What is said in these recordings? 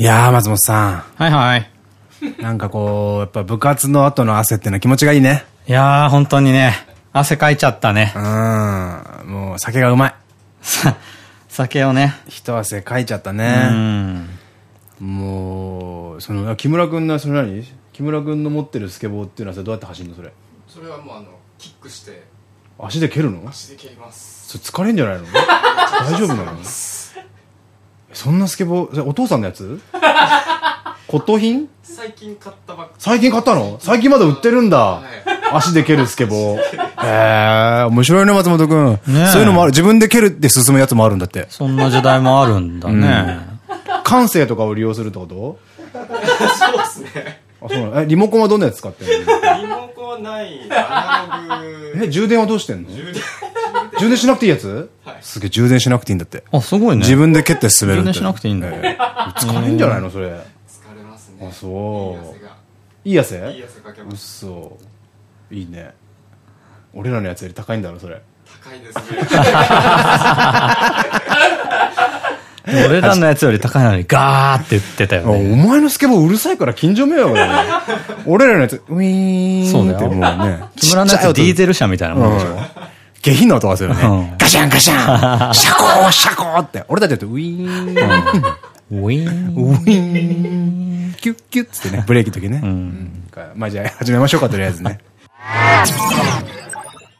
いやー、松本さはいはい。ん。なんかこう、やっぱ部活の後の汗ってのは気持ちがいいね。いやー、本当にね、汗かいちゃったねう。ん。もう酒がうまい。さ 酒をね。一汗かいちゃったうね。ん。もう、その、木村くんの、その何？木村くんの持ってるスケボーっていうのはさ、どうやって走るのそれ？それはもうあのキックして足で蹴るの？足で蹴りますそれ疲れんじゃないの？大丈夫なの？そんなスケボー、お父さんのやつ？骨董品？最近買ったばっか。最近買ったの？最近まだ売ってるんだ。はい。足で蹴るスケボー。へえ、面白いね、松本くん。ねえ。そういうのもある。自分で蹴るって進むやつもあるんだって。そんな時代もあるんだね。感性とかを利用するってこと？そうですね。あ、そうなの。え、リモコンはどんなやつ使ってんの？リモコンない。アナログ。え、充電はどうしてんの？充電充電しなくていいやつ？はいすげえ、充電しなくていいんだって。あ、すごいね。自分で蹴って進めるって。充電しなくていいんだええ疲れんじゃないのそれ。疲れますねあそういい汗がいい汗？いい汗かけます嘘。いいね。俺らのやつより高いんだろ、それ。高いですね俺らのやつより高いのにガーって言ってたよあおね。前のスケボーうるさいから近所迷惑だね。俺らのやつ、ウィーンってもうね。木村のやつディーゼル車みたいなもんでしょ。下品な音がするよね。うんガシャンガシャン シャコーシャコーって。俺たちだとウィーン、ウィーン。ウィーン、キュッキュッつってね、ブレーキの時ね。うんまあじゃあ始めましょうか、とりあえずね。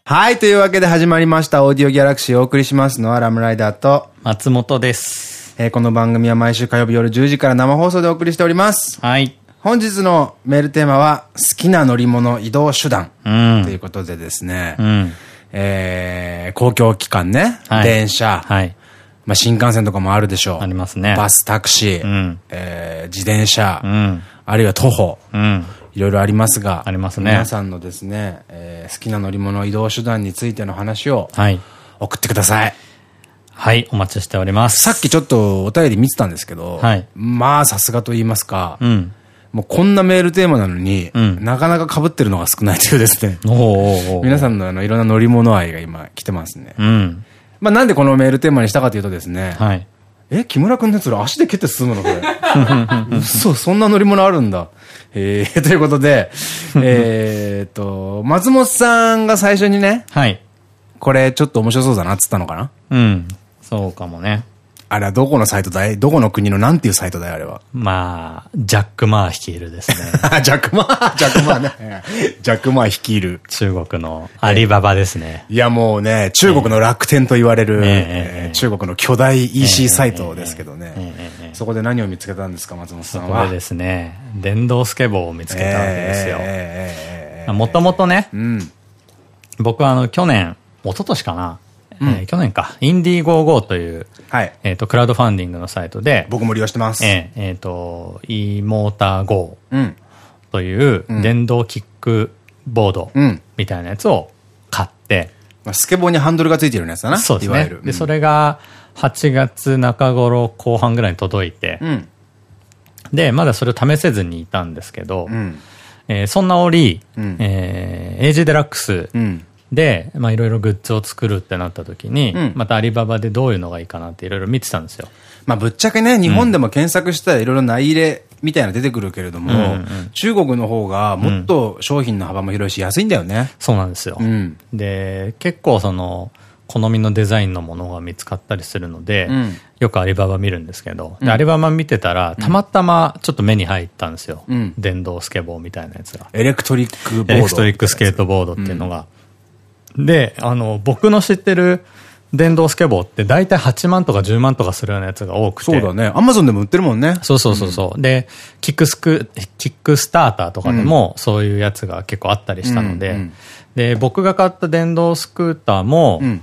はい、というわけで始まりました、オーディオギャラクシーをお送りしますのはラムライダーと、松本です。えーこの番組は毎週火曜日夜10時から生放送でお送りしております。はい。本日のメールテーマは、好きな乗り物移動手段。うんということでですね、うん。えー、公共機関ね、はい電車、はい。まあ、新幹線とかもあるでしょう。ありますねバス、タクシー、うんえー自転車、うん。あるいは徒歩、うん。いろいろありますが、ありますね皆さんのですね、えー好きな乗り物移動手段についての話をはい。送ってください。はい。お待ちしております。さっきちょっとお便り見てたんですけど、はいまあさすがと言いますか、うん。もうこんなメールテーマなのに、うんなかなか被ってるのが少ないというですね、皆さんのあのいろんな乗り物愛が今来てますね。うん。まあなんでこのメールテーマにしたかというとですね、はい。え、木村くんのやつら足で蹴って進むの？これ。嘘、そんな乗り物あるんだ。えー、ということで、えーっと、松本さんが最初にね、はい。これちょっと面白そうだなっつったのかな？うん。そうかもね。あれはどこのサイトだい？どこの国のなんていうサイトだよ、あれは。まあ、ジャック・マー率いるですね。ジャックマー、ジャックマーね。ジャックマー率いる。中国のアリババですね。いやもうね、中国の楽天と言われる、中国の巨大 EC サイトですけどね。そこで何を見つけたんですか、松本さんは？そこでですね、電動スケボーを見つけたわけですよ。ええもともとね、うん。僕はあの、去年、一昨年かな、えー去年か、インディーゴーゴーという、はい。えっ、と、クラウドファンディングのサイトで、僕も利用してます。えーえーと、e モーター GO うん。という電動キックボードうんみたいなやつを買って、まあスケボーにハンドルがついてるやつだな。そうですいわゆる。。ねで、それが8月中頃後半ぐらいに届いて、うん。で、まだそれを試せずにいたんですけど、うん。えーそんな折、うんえー、AG デラックスうん。で、まあいろいろグッズを作るってなった時に、うんまたアリババでどういうのがいいかなっていろいろ見てたんですよ。まあぶっちゃけね、日本でも検索したらいろいろ内入れみたいなの出てくるけれども、中国の方がもっと商品の幅も広いし安いんだよね。そうなんですよ。うん。で、結構その、好みのデザインのものが見つかったりするので、うんよくアリババ見るんですけど、でアリババ見てたら、たまたまちょっと目に入ったんですよ。うん電動スケボーみたいなやつが。 electric board。 electric skateboard っていうのが。で、あの、僕の知ってる電動スケボーって大体8万とか10万とかするようなやつが多くて。そうだね。アマゾンでも売ってるもんね。そうそうそうそう。で、キックスク、キックスターターとかでもそういうやつが結構あったりしたので、うんうんで、僕が買った電動スクーターも、うん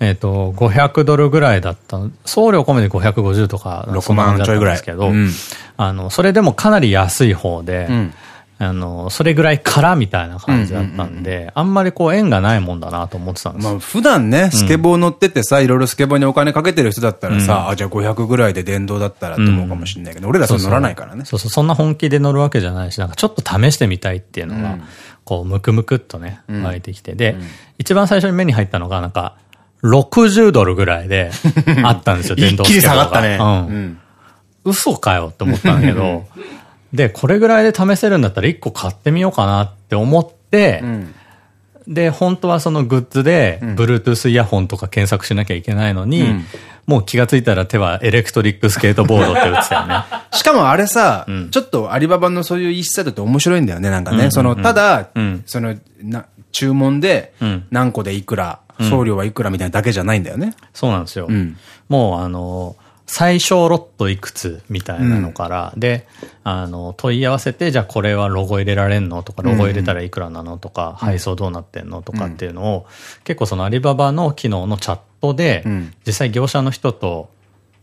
えっと、500ドルぐらいだったの送料込めて550とか、6そんな感じだったん万ちょいぐらいですけど、うんあの、それでもかなり安い方で、んあの、それぐらいからみたいな感じだったんで、あんまりこう縁がないもんだなと思ってたんですよ。まあ普段ね、スケボー乗っててさ、いろいろスケボーにお金かけてる人だったらさ、あ、じゃあ500ぐらいで電動だったらって思うかもしれないけど、俺らそれ乗らないからね。そうそう、そんな本気で乗るわけじゃないし、なんかちょっと試してみたいっていうのが、こう、ムクムクっとね、湧いてきて。で、一番最初に目に入ったのが、なんか、60ドルぐらいであったんですよ、電動スケボーが。一気に下がったね。うん。うん嘘かよって思ったんだけど、で、これぐらいで試せるんだったら1個買ってみようかなって思って、うん。で、本当はそのグッズで、Bluetooth イヤホンとか検索しなきゃいけないのに、うんもう気がついたら手はエレクトリックスケートボードって打ってたよね。しかもあれさ、んちょっとアリババのそういうイースタイルって面白いんだよね、なんかね。その、ただ、うんその、な、注文でうん、何個でいくら、送料はいくらみたいなだけじゃないんだよね。そうなんですよ。うんもうあの、最小ロットいくつみたいなのから、で、あの、問い合わせて、じゃあこれはロゴ入れられんのとか、ロゴ入れたらいくらなのとか、配送どうなってんのとかっていうのを、結構そのアリババの機能のチャットで、うん。実際業者の人と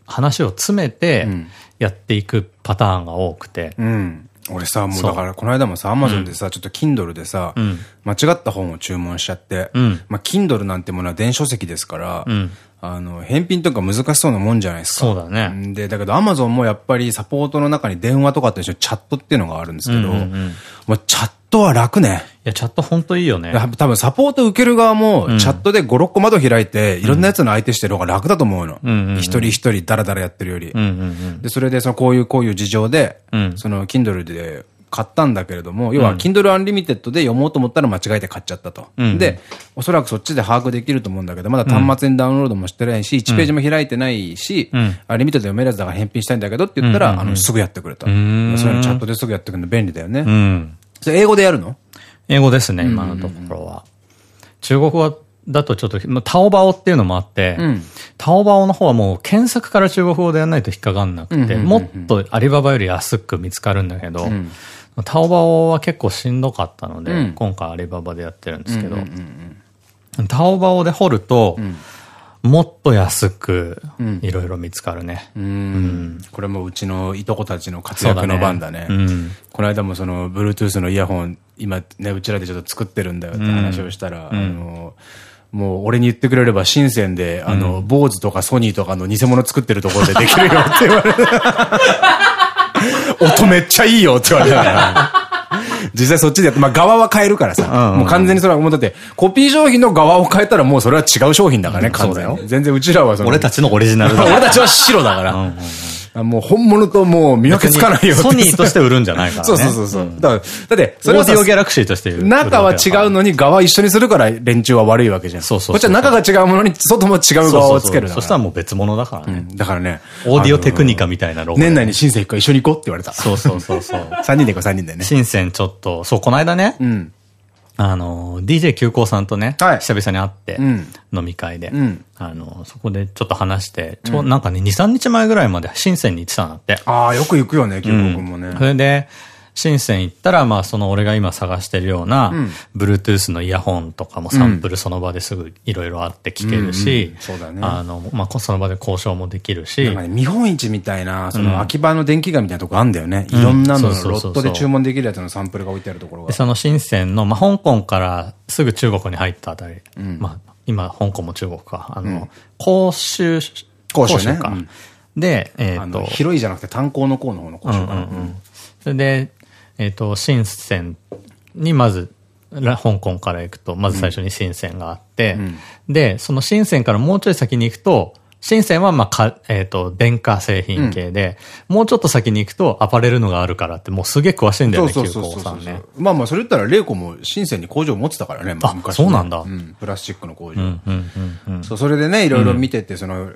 話を詰めてん。やっていくパターンが多くて、うん。俺さ、もうだから、この間もさ、アマゾンでさ、ちょっと Kindle でさ、ん。間違った本を注文しちゃって、うん。まあ、Kindle なんてものは電子書籍ですから、うんあの、返品とか難しそうなもんじゃないですか。そうだねで、だけど Amazon もやっぱりサポートの中に電話とかと一緒にチャットっていうのがあるんですけど、もうチャットは楽ね。いや、チャット本当いいよね。や多分サポート受ける側も、チャットで5、6個窓開いて、いろんなやつの相手してる方が楽だと思うの。一人一人ダラダラやってるより。で、それで、その、こういう、こういう事情で、うんその、Kindle で買ったんだけれども、要は、Kindle Unlimited で読もうと思ったら間違えて買っちゃったと。うんで、おそらくそっちで把握できると思うんだけど、まだ端末にダウンロードもしてないし、1ページも開いてないし、うんあリミットで読めるやつだから返品したいんだけどって言ったら、あの、すぐやってくれた。そうんいうのチャットですぐやってくれるの便利だよね。うん。それ英語でやるの？英語ですね、今のところは。中国語だとちょっと、まあタオバオっていうのもあって、うんタオバオの方はもう検索から中国語でやらないと引っかかんなくて、もっとアリババより安く見つかるんだけど、タオバオは結構しんどかったので、うん。今回アリババでやってるんですけど、タオバオで掘ると、もっと安くいろいろ見つかるね。うん。これもうちのいとこたちの活躍の番だね。うん。この間もその、Bluetooth のイヤホン、今ね、うちらでちょっと作ってるんだよって話をしたら、あの、もう俺に言ってくれれば深センで、あの、坊主とかソニーとかの偽物作ってるところでできるよって言われて。音めっちゃいいよって言われたから。実際そっちでやって、まあ側は変えるからさ。もう完全にそれは、もうだって、コピー商品の側を変えたらもうそれは違う商品だからね、うん完全にそうだよ全然うちらはその、俺たちのオリジナルだ 俺たちは白だから。あもう本物ともう見分けつかないよソニーとして売るんじゃないからね。そうそうそうそう。だって、それはさオーディオギャラクシーとして中は違うのに側一緒にするから連中は悪いわけじゃん。そうそうそうこっちは中が違うものに外も違う側をつける。そしたらもう別物だからね。うんだからね。オーディオテクニカみたいなロゴ。年内に新生行くから一緒に行こうって言われた。そうそうそうそう。3人で行こう、3人でね。深センちょっと、そう、この間ね、うん。あの、DJ 急行さんとね、はい。久々に会って、うん。飲み会で、うん。あの、そこでちょっと話して、ちょ、なんかね、2、3日前ぐらいまで深センに行ってたんだって。ああ、よく行くよね、キュウ君もね。それで、深セン行ったら、まあ、その俺が今探してるような、ん。Bluetooth のイヤホンとかもサンプルその場ですぐいろいろあって聞けるしあの、まあ、その場で交渉もできるし、なんかね、見本市みたいな、その秋葉の電気街みたいなとこあんだよね。いろんなのロットで注文できるやつのサンプルが置いてあるところが。でその深センの、まあ、香港からすぐ中国に入ったあたり、まあ、今、香港も中国か、あの、広州、広州ね。で、えっ、あの、と、広いじゃなくて炭鉱の鉱の方の鉱州かな。それで、えっ、と、深センにまず、ら香港から行くと、まず最初に深センがあって、で、その深センからもうちょい先に行くと、深センは、まあ、か、えっ、と、電化製品系で、もうちょっと先に行くと、アパレルのがあるからって、もうすげえ詳しいんだよね、そう急そうそうそう。行さんね。まあまあ、それ言ったら、玲子も深センに工場を持ってたからね、あ昔ね。そうなんだ。うん、プラスチックの工場。うん、うん、うん、うん。そう、それでね、いろいろ見てて、その、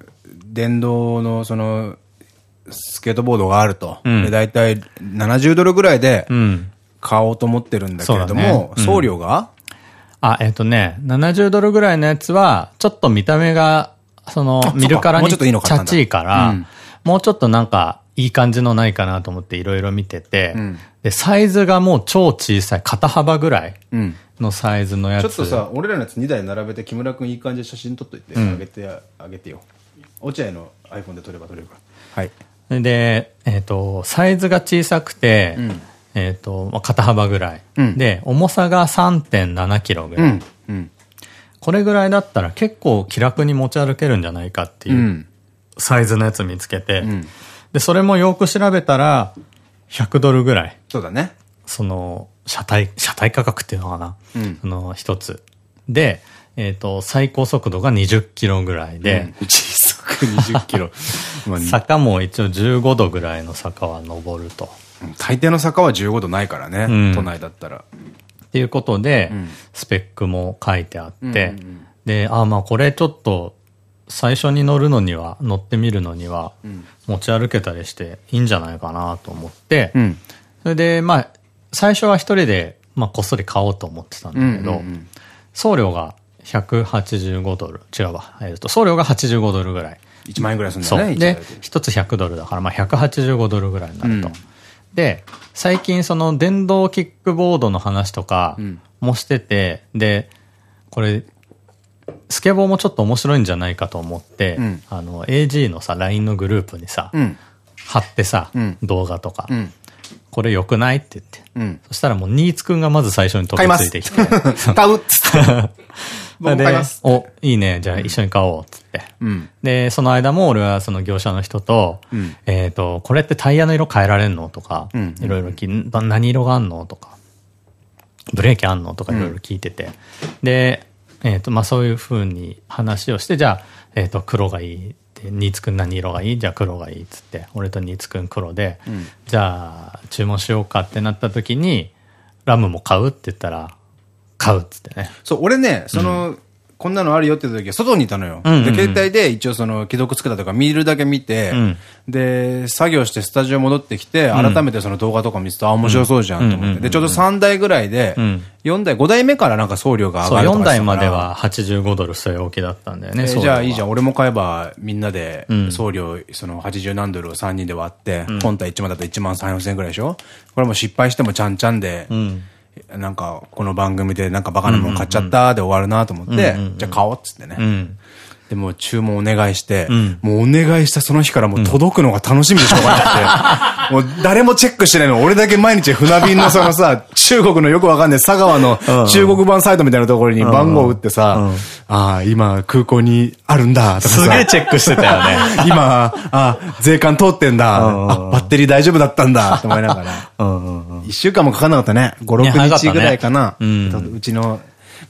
電動の、その、スケートボードがあると。んで、だいたい70ドルぐらいでうん。買おうと思ってるんだけれども、うん送料が？あ、えっ、とね、70ドルぐらいのやつは、ちょっと見た目が、そのあ、見るからにチャチいから、うんもうちょっとなんか、いい感じのないかなと思っていろいろ見てて、んで、サイズがもう超小さい、肩幅ぐらいうん。のサイズのやつ。ちょっとさ、俺らのやつ2台並べて、木村くんいい感じで写真撮っといて、あげて、あげてよ。落合の iPhone で撮れば撮れるから。はい。で、えっ、と、サイズが小さくて、んえっと、まあ肩幅ぐらい、うんで、重さが3.7キロぐらい。うん。うん。これぐらいだったら結構気楽に持ち歩けるんじゃないかっていううんサイズのやつ見つけて、んで、それもよく調べたら、100ドルぐらい。そうだね。その、車体、車体価格っていうのかな。うんその、一つ。で、えっ、と、最高速度が20キロぐらいで、120キロ。まあ坂も一応15度ぐらいの坂は登ると。大抵の坂は15度ないからね、うん都内だったら。っていうことで、んスペックも書いてあって、で、ああまあこれちょっと、最初に乗るのには、乗ってみるのには、持ち歩けたりしていいんじゃないかなと思って、うん。それで、まあ、最初は一人で、まあ、こっそり買おうと思ってたんだけど、送料が185ドル。違うわ。えっ、と、送料が85ドルぐらい。1万円ぐらいするんだそう。よね。で一台、一つ100ドルだから、まあ、185ドルぐらいになると。うんで、最近その電動キックボードの話とかんもしてて、で、これ、スケボーもちょっと面白いんじゃないかと思って、うんあの、AG のさ、LINE のグループにさ、うん。貼ってさ、うん動画とか、うん。これ良くないって言って。うん。そしたらもう、ニーツくんがまず最初に飛びついてきて。買うっつって。僕買います。お、いいね、じゃあ一緒に買おう、っつって。うん。で、その間も俺はその業者の人と、うんえっと、これってタイヤの色変えられんのとか、うんいろいろ何色があんのとか、ブレーキあんのとかいろいろ聞いてて。で、えっ、と、まあ、そういう風に話をして、じゃあ、えっ、と、黒がいいって、ニーツくん何色がいい？じゃあ黒がいいっつって、俺とニーツくん黒で、んじゃあ、注文しようかってなった時に、ラムも買うって言ったら、買うっつってね。そう、俺ね、その、こんなのあるよって言った時は外にいたのよ。で、うんうんうん。携帯で一応その、既読つけたとか見るだけ見て、うん。で、作業してスタジオ戻ってきて、改めてその動画とか見てたあ、面白そうじゃんと思って。うんうんうんうん。で、ちょうど3台ぐらいでうん、4台、5台目からなんか送料が上そう、4がるとか台までは85ドル据え置きだったんだよね、じゃあいいじゃん。俺も買えばみんなでうん。送料、その80何ドルを3人で割って、本体1万だったら1万3、4千円ぐらいでしょ？これも失敗してもちゃんちゃんで、うん。なんかこの番組でなんかバカなもん買っちゃったで終わるなと思って、じゃあ買おうっつってね。うん。でもう注文お願いして、んもうお願いしたその日からもう届くのが楽しみでしょうがなくて、もう誰もチェックしてないの。俺だけ毎日船便のそのさ、中国のよくわかんない佐川の中国版サイトみたいなところに番号を打ってさ、ああ、今空港にあるんだとかさ。すげえチェックしてたよね。今、あ、税関通ってんだ。うんあ、バッテリー大丈夫だったんだ。と思いながら。うんうんうん。一週間もかかんなかったね。5、ね早か6ったね日ぐらいかな。うんうちの、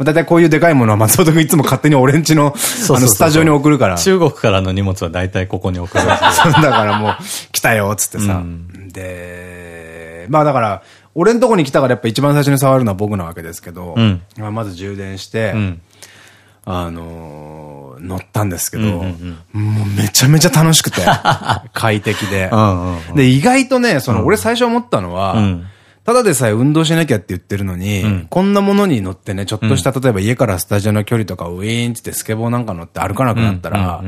だいたいこういうでかいものは松本君いつも勝手に俺んちの、あの、スタジオに送るから。中国からの荷物は大体ここに送る。だからもう、来たよ、つってさ。うんで、まあだから、俺んとこに来たからやっぱ一番最初に触るのは僕なわけですけど、うんまあまず充電して、うん。あのー乗ったんですけど、もうめちゃめちゃ楽しくて、快適で。で、意外とね、その、俺最初思ったのは、うんただでさえ運動しなきゃって言ってるのに、んこんなものに乗ってね、ちょっとした、例えば家からスタジオの距離とかウィーンってスケボーなんか乗って歩かなくなったら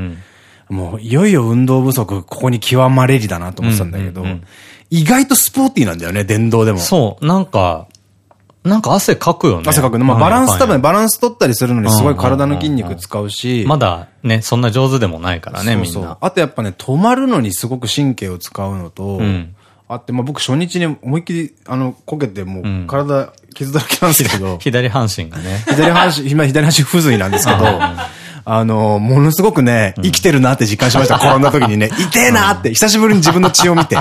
もういよいよ運動不足、ここに極まれりだなと思ってたんだけど意外とスポーティーなんだよね、電動でも。そう、なんか、なんか汗かくよね。汗かくの。まあバランス多分ね。バランス取ったりするのにすごい体の筋肉使うし、まだね、そんな上手でもないからね、そうそうみんな。あとやっぱね、止まるのにすごく神経を使うのと、んあって、まあ僕初日に思いっきり、あの、こけてもんう体傷だらけなんですけど、左半身がね。左半身、今左半身不随なんですけど、あの、ものすごくね、生きてるなって実感しました。転んだ時にね、痛えなって、久しぶりに自分の血を見て。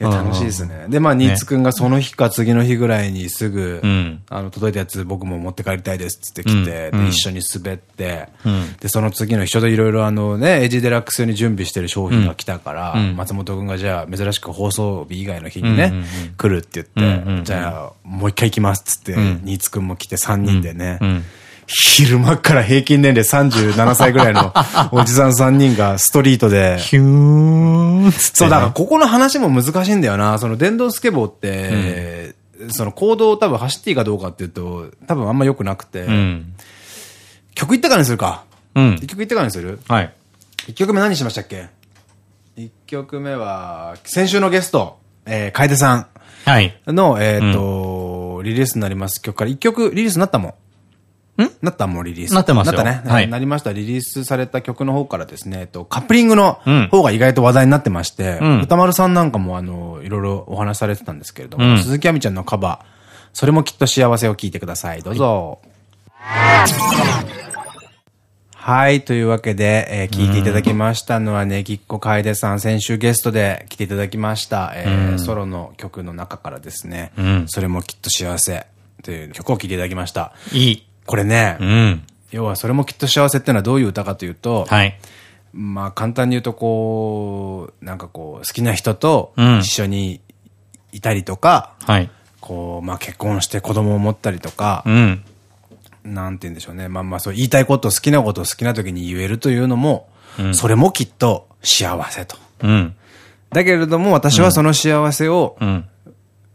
いや、楽しいですね。で、まあ、新津くんがその日か次の日ぐらいにすぐ、うん。あの、届いたやつ僕も持って帰りたいですって来て、一緒に滑って、ん。で、その次の日、ちょうどいろいろあのね、エイジデラックス用に準備してる商品が来たから、うん。松本くんがじゃあ珍しく放送日以外の日にね、来るって言って、じゃあもう一回行きますっつって、ん。新津くんも来て3人でね、うん。昼間っから平均年齢37歳ぐらいの おじさん3人がストリートで、ヒューンそう、だからここの話も難しいんだよな。その電動スケボーって、その行動を多分走っていいかどうかっていうと、多分あんま良くなくて、うん。曲行ってからにするか。うん一。曲行ってからにする？はい。一曲目何しましたっけ？一曲目は、先週のゲスト、えー、楓さんはい。の、えっ、と、リリースになります曲から一曲リリースになったもん。ん？なったもん、リリース。なってますよなったね。はいなりました。リリースされた曲の方からですね、えっと、カップリングのうん方が意外と話題になってまして、うん歌丸さんなんかもあの、いろいろお話しされてたんですけれども、うん鈴木亜美ちゃんのカバー、それもきっと幸せを聞いてください。どうぞ。はい。というわけで、えー聞いていただきましたのはね、ぎっこ楓さん、先週ゲストで来ていただきました、えーソロの曲の中からですね、うんそれもきっと幸せという曲を聴いていただきました。いい。これね、うん。要はそれもきっと幸せってのはどういう歌かというと、はい。まあ簡単に言うとこう、なんかこう、好きな人とうん一緒にいたりとか、はい。こう、まあ結婚して子供を持ったりとかう、ん。なんて言うんでしょうね。まあまあそう言いたいこと、好きなことを好きな時に言えるというのも、うんそれもきっと幸せと。うん。だけれども私はその幸せを、うん。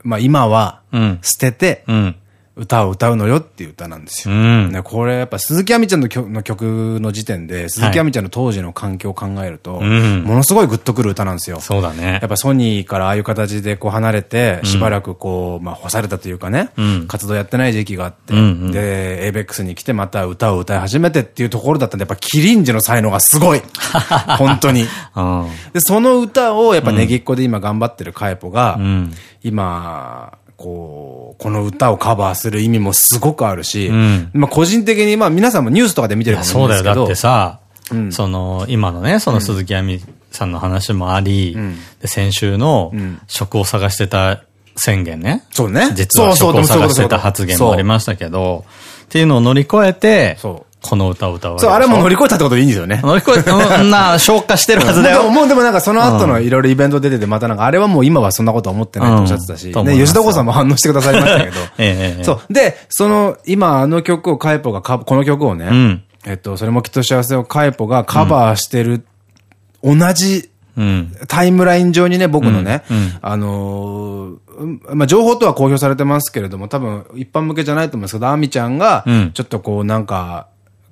まあ今はうん。捨ててうん。歌を歌うのよっていう歌なんですよ。うん。ね、これやっぱ鈴木亜美ちゃんの曲の曲の時点で、鈴木亜美ちゃんの当時の環境を考えると、うんものすごいグッとくる歌なんですよ。そうだねやっ。ぱソニーからああいう形でこう離れて、しばらくこう、まあ干されたというかね、うん活動やってない時期があって、うんうんで、ABEX に来てまた歌を歌い始めてっていうところだったんで、やっぱキリンジの才能がすごい 本当に。うん。で、その歌をやっぱネギっ子で今頑張ってるカエポが、うん。今、こう、この歌をカバーする意味もすごくあるし、うんまあ個人的に、まあ皆さんもニュースとかで見てるかもしれそうだよ。ないですけど、だってさ、うんその、今のね、その鈴木亜美さんの話もあり、んで先週のん職を探してた宣言ね。そうね。実は職を探してた発言もありまましたけど、っていうのを乗り越えて、そうこの歌を歌うそう、あれも乗りり越えたってことでいいんですよね。乗り越えて、うんな、消化してるはずだよ。もうでもなんかその後のいろいろイベント出てて、またなんかあれはもう今はそんなことは思ってないとおっしゃってたし、ね、吉田剛さんも反応してくださいましたけど。そう。で、その、今あの曲をカエポがカこの曲をね、んえっと、それもきっと幸せをカエポがカバーしてる、同じうん。タイムライン上にね、僕のね、あのまあ、情報とは公表されてますけれども、多分一般向けじゃないと思うんですけど、アミちゃんがうん、ちょっとこうなんか、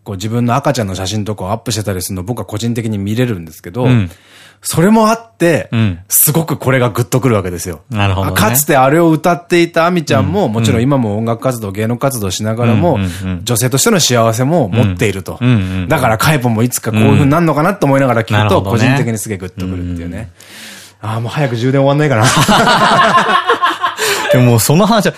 こう自分の赤ちゃんの写真とかをアップしてたりするの僕は個人的に見れるんですけど、うんそれもあって、うんすごくこれがグッとくるわけですよ。なるほどねかつてあれを歌っていたアミちゃんも、もちろん今も音楽活動、芸能活動しながらもうんうんうん、女性としての幸せも持っているとうんうんうん。だからカイポもいつかこういう風になるのかなと思いながら聞くと、ね個人的にすげえグッとくるっていうね。ああ、もう早く充電終わんないかな。でもその話は、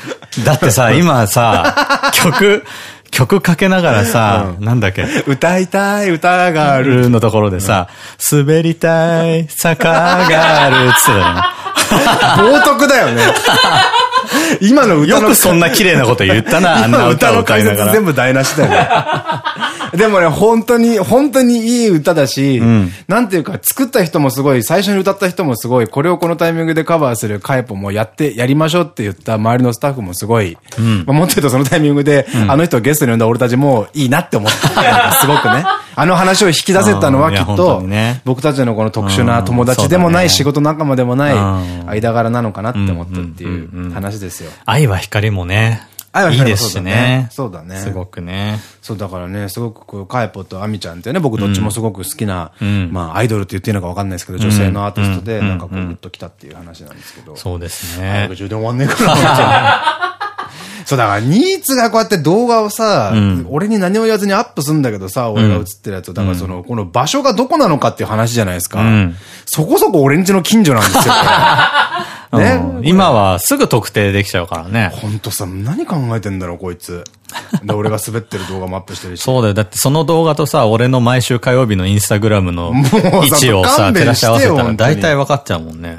だってさ、今さ、曲、曲かけながらさ、なんだっけ、歌いたい歌がある。のところでさ、滑りたい坂があるっつってたよね。冒涜だよね。今の歌のよくそんな綺麗なこと言ったな、あんな歌を歌いながら。全部台無しだよね。でもね、本当に、本当にいい歌だし、んなんていうか、作った人もすごい、最初に歌った人もすごい、これをこのタイミングでカバーするカエポもやって、やりましょうって言った周りのスタッフもすごい、まあもっと言うとそのタイミングで、あの人をゲストに呼んだ俺たちもいいなって思った。すごくね。あの話を引き出せたのはきっと僕たちのこの特殊な友達でもない、仕事仲間でもないうん間柄なのかなって思ったっていう話ですよ。愛は光もね、愛はい光もいですしね。そうだねすごくね。そう、だからね、すごくこう、カエポとアミちゃんってね、僕どっちもすごく好きな、んまあ、アイドルって言っていいのかわかんないですけど、女性のアーティストで、うんなんかこう、グッときたっていう話なんですけど。そうですね早く。充電終わんねえかな。そう、だから、ニーツがこうやって動画をさ、ん俺に何も言わずにアップすんだけどさ、俺が映ってるやつを、だからその、この場所がどこなのかっていう話じゃないですか。んそこそこ俺んちの近所なんですよ、ね。うん今はすぐ特定できちゃうからね。ほんとさ、何考えてんだろう、こいつ。で、俺が滑ってる動画もアップしてるし。そうだよ。だってその動画とさ、俺の毎週火曜日のインスタグラムの位置をさ、照らし合わせたら大体分かっちゃうもんね。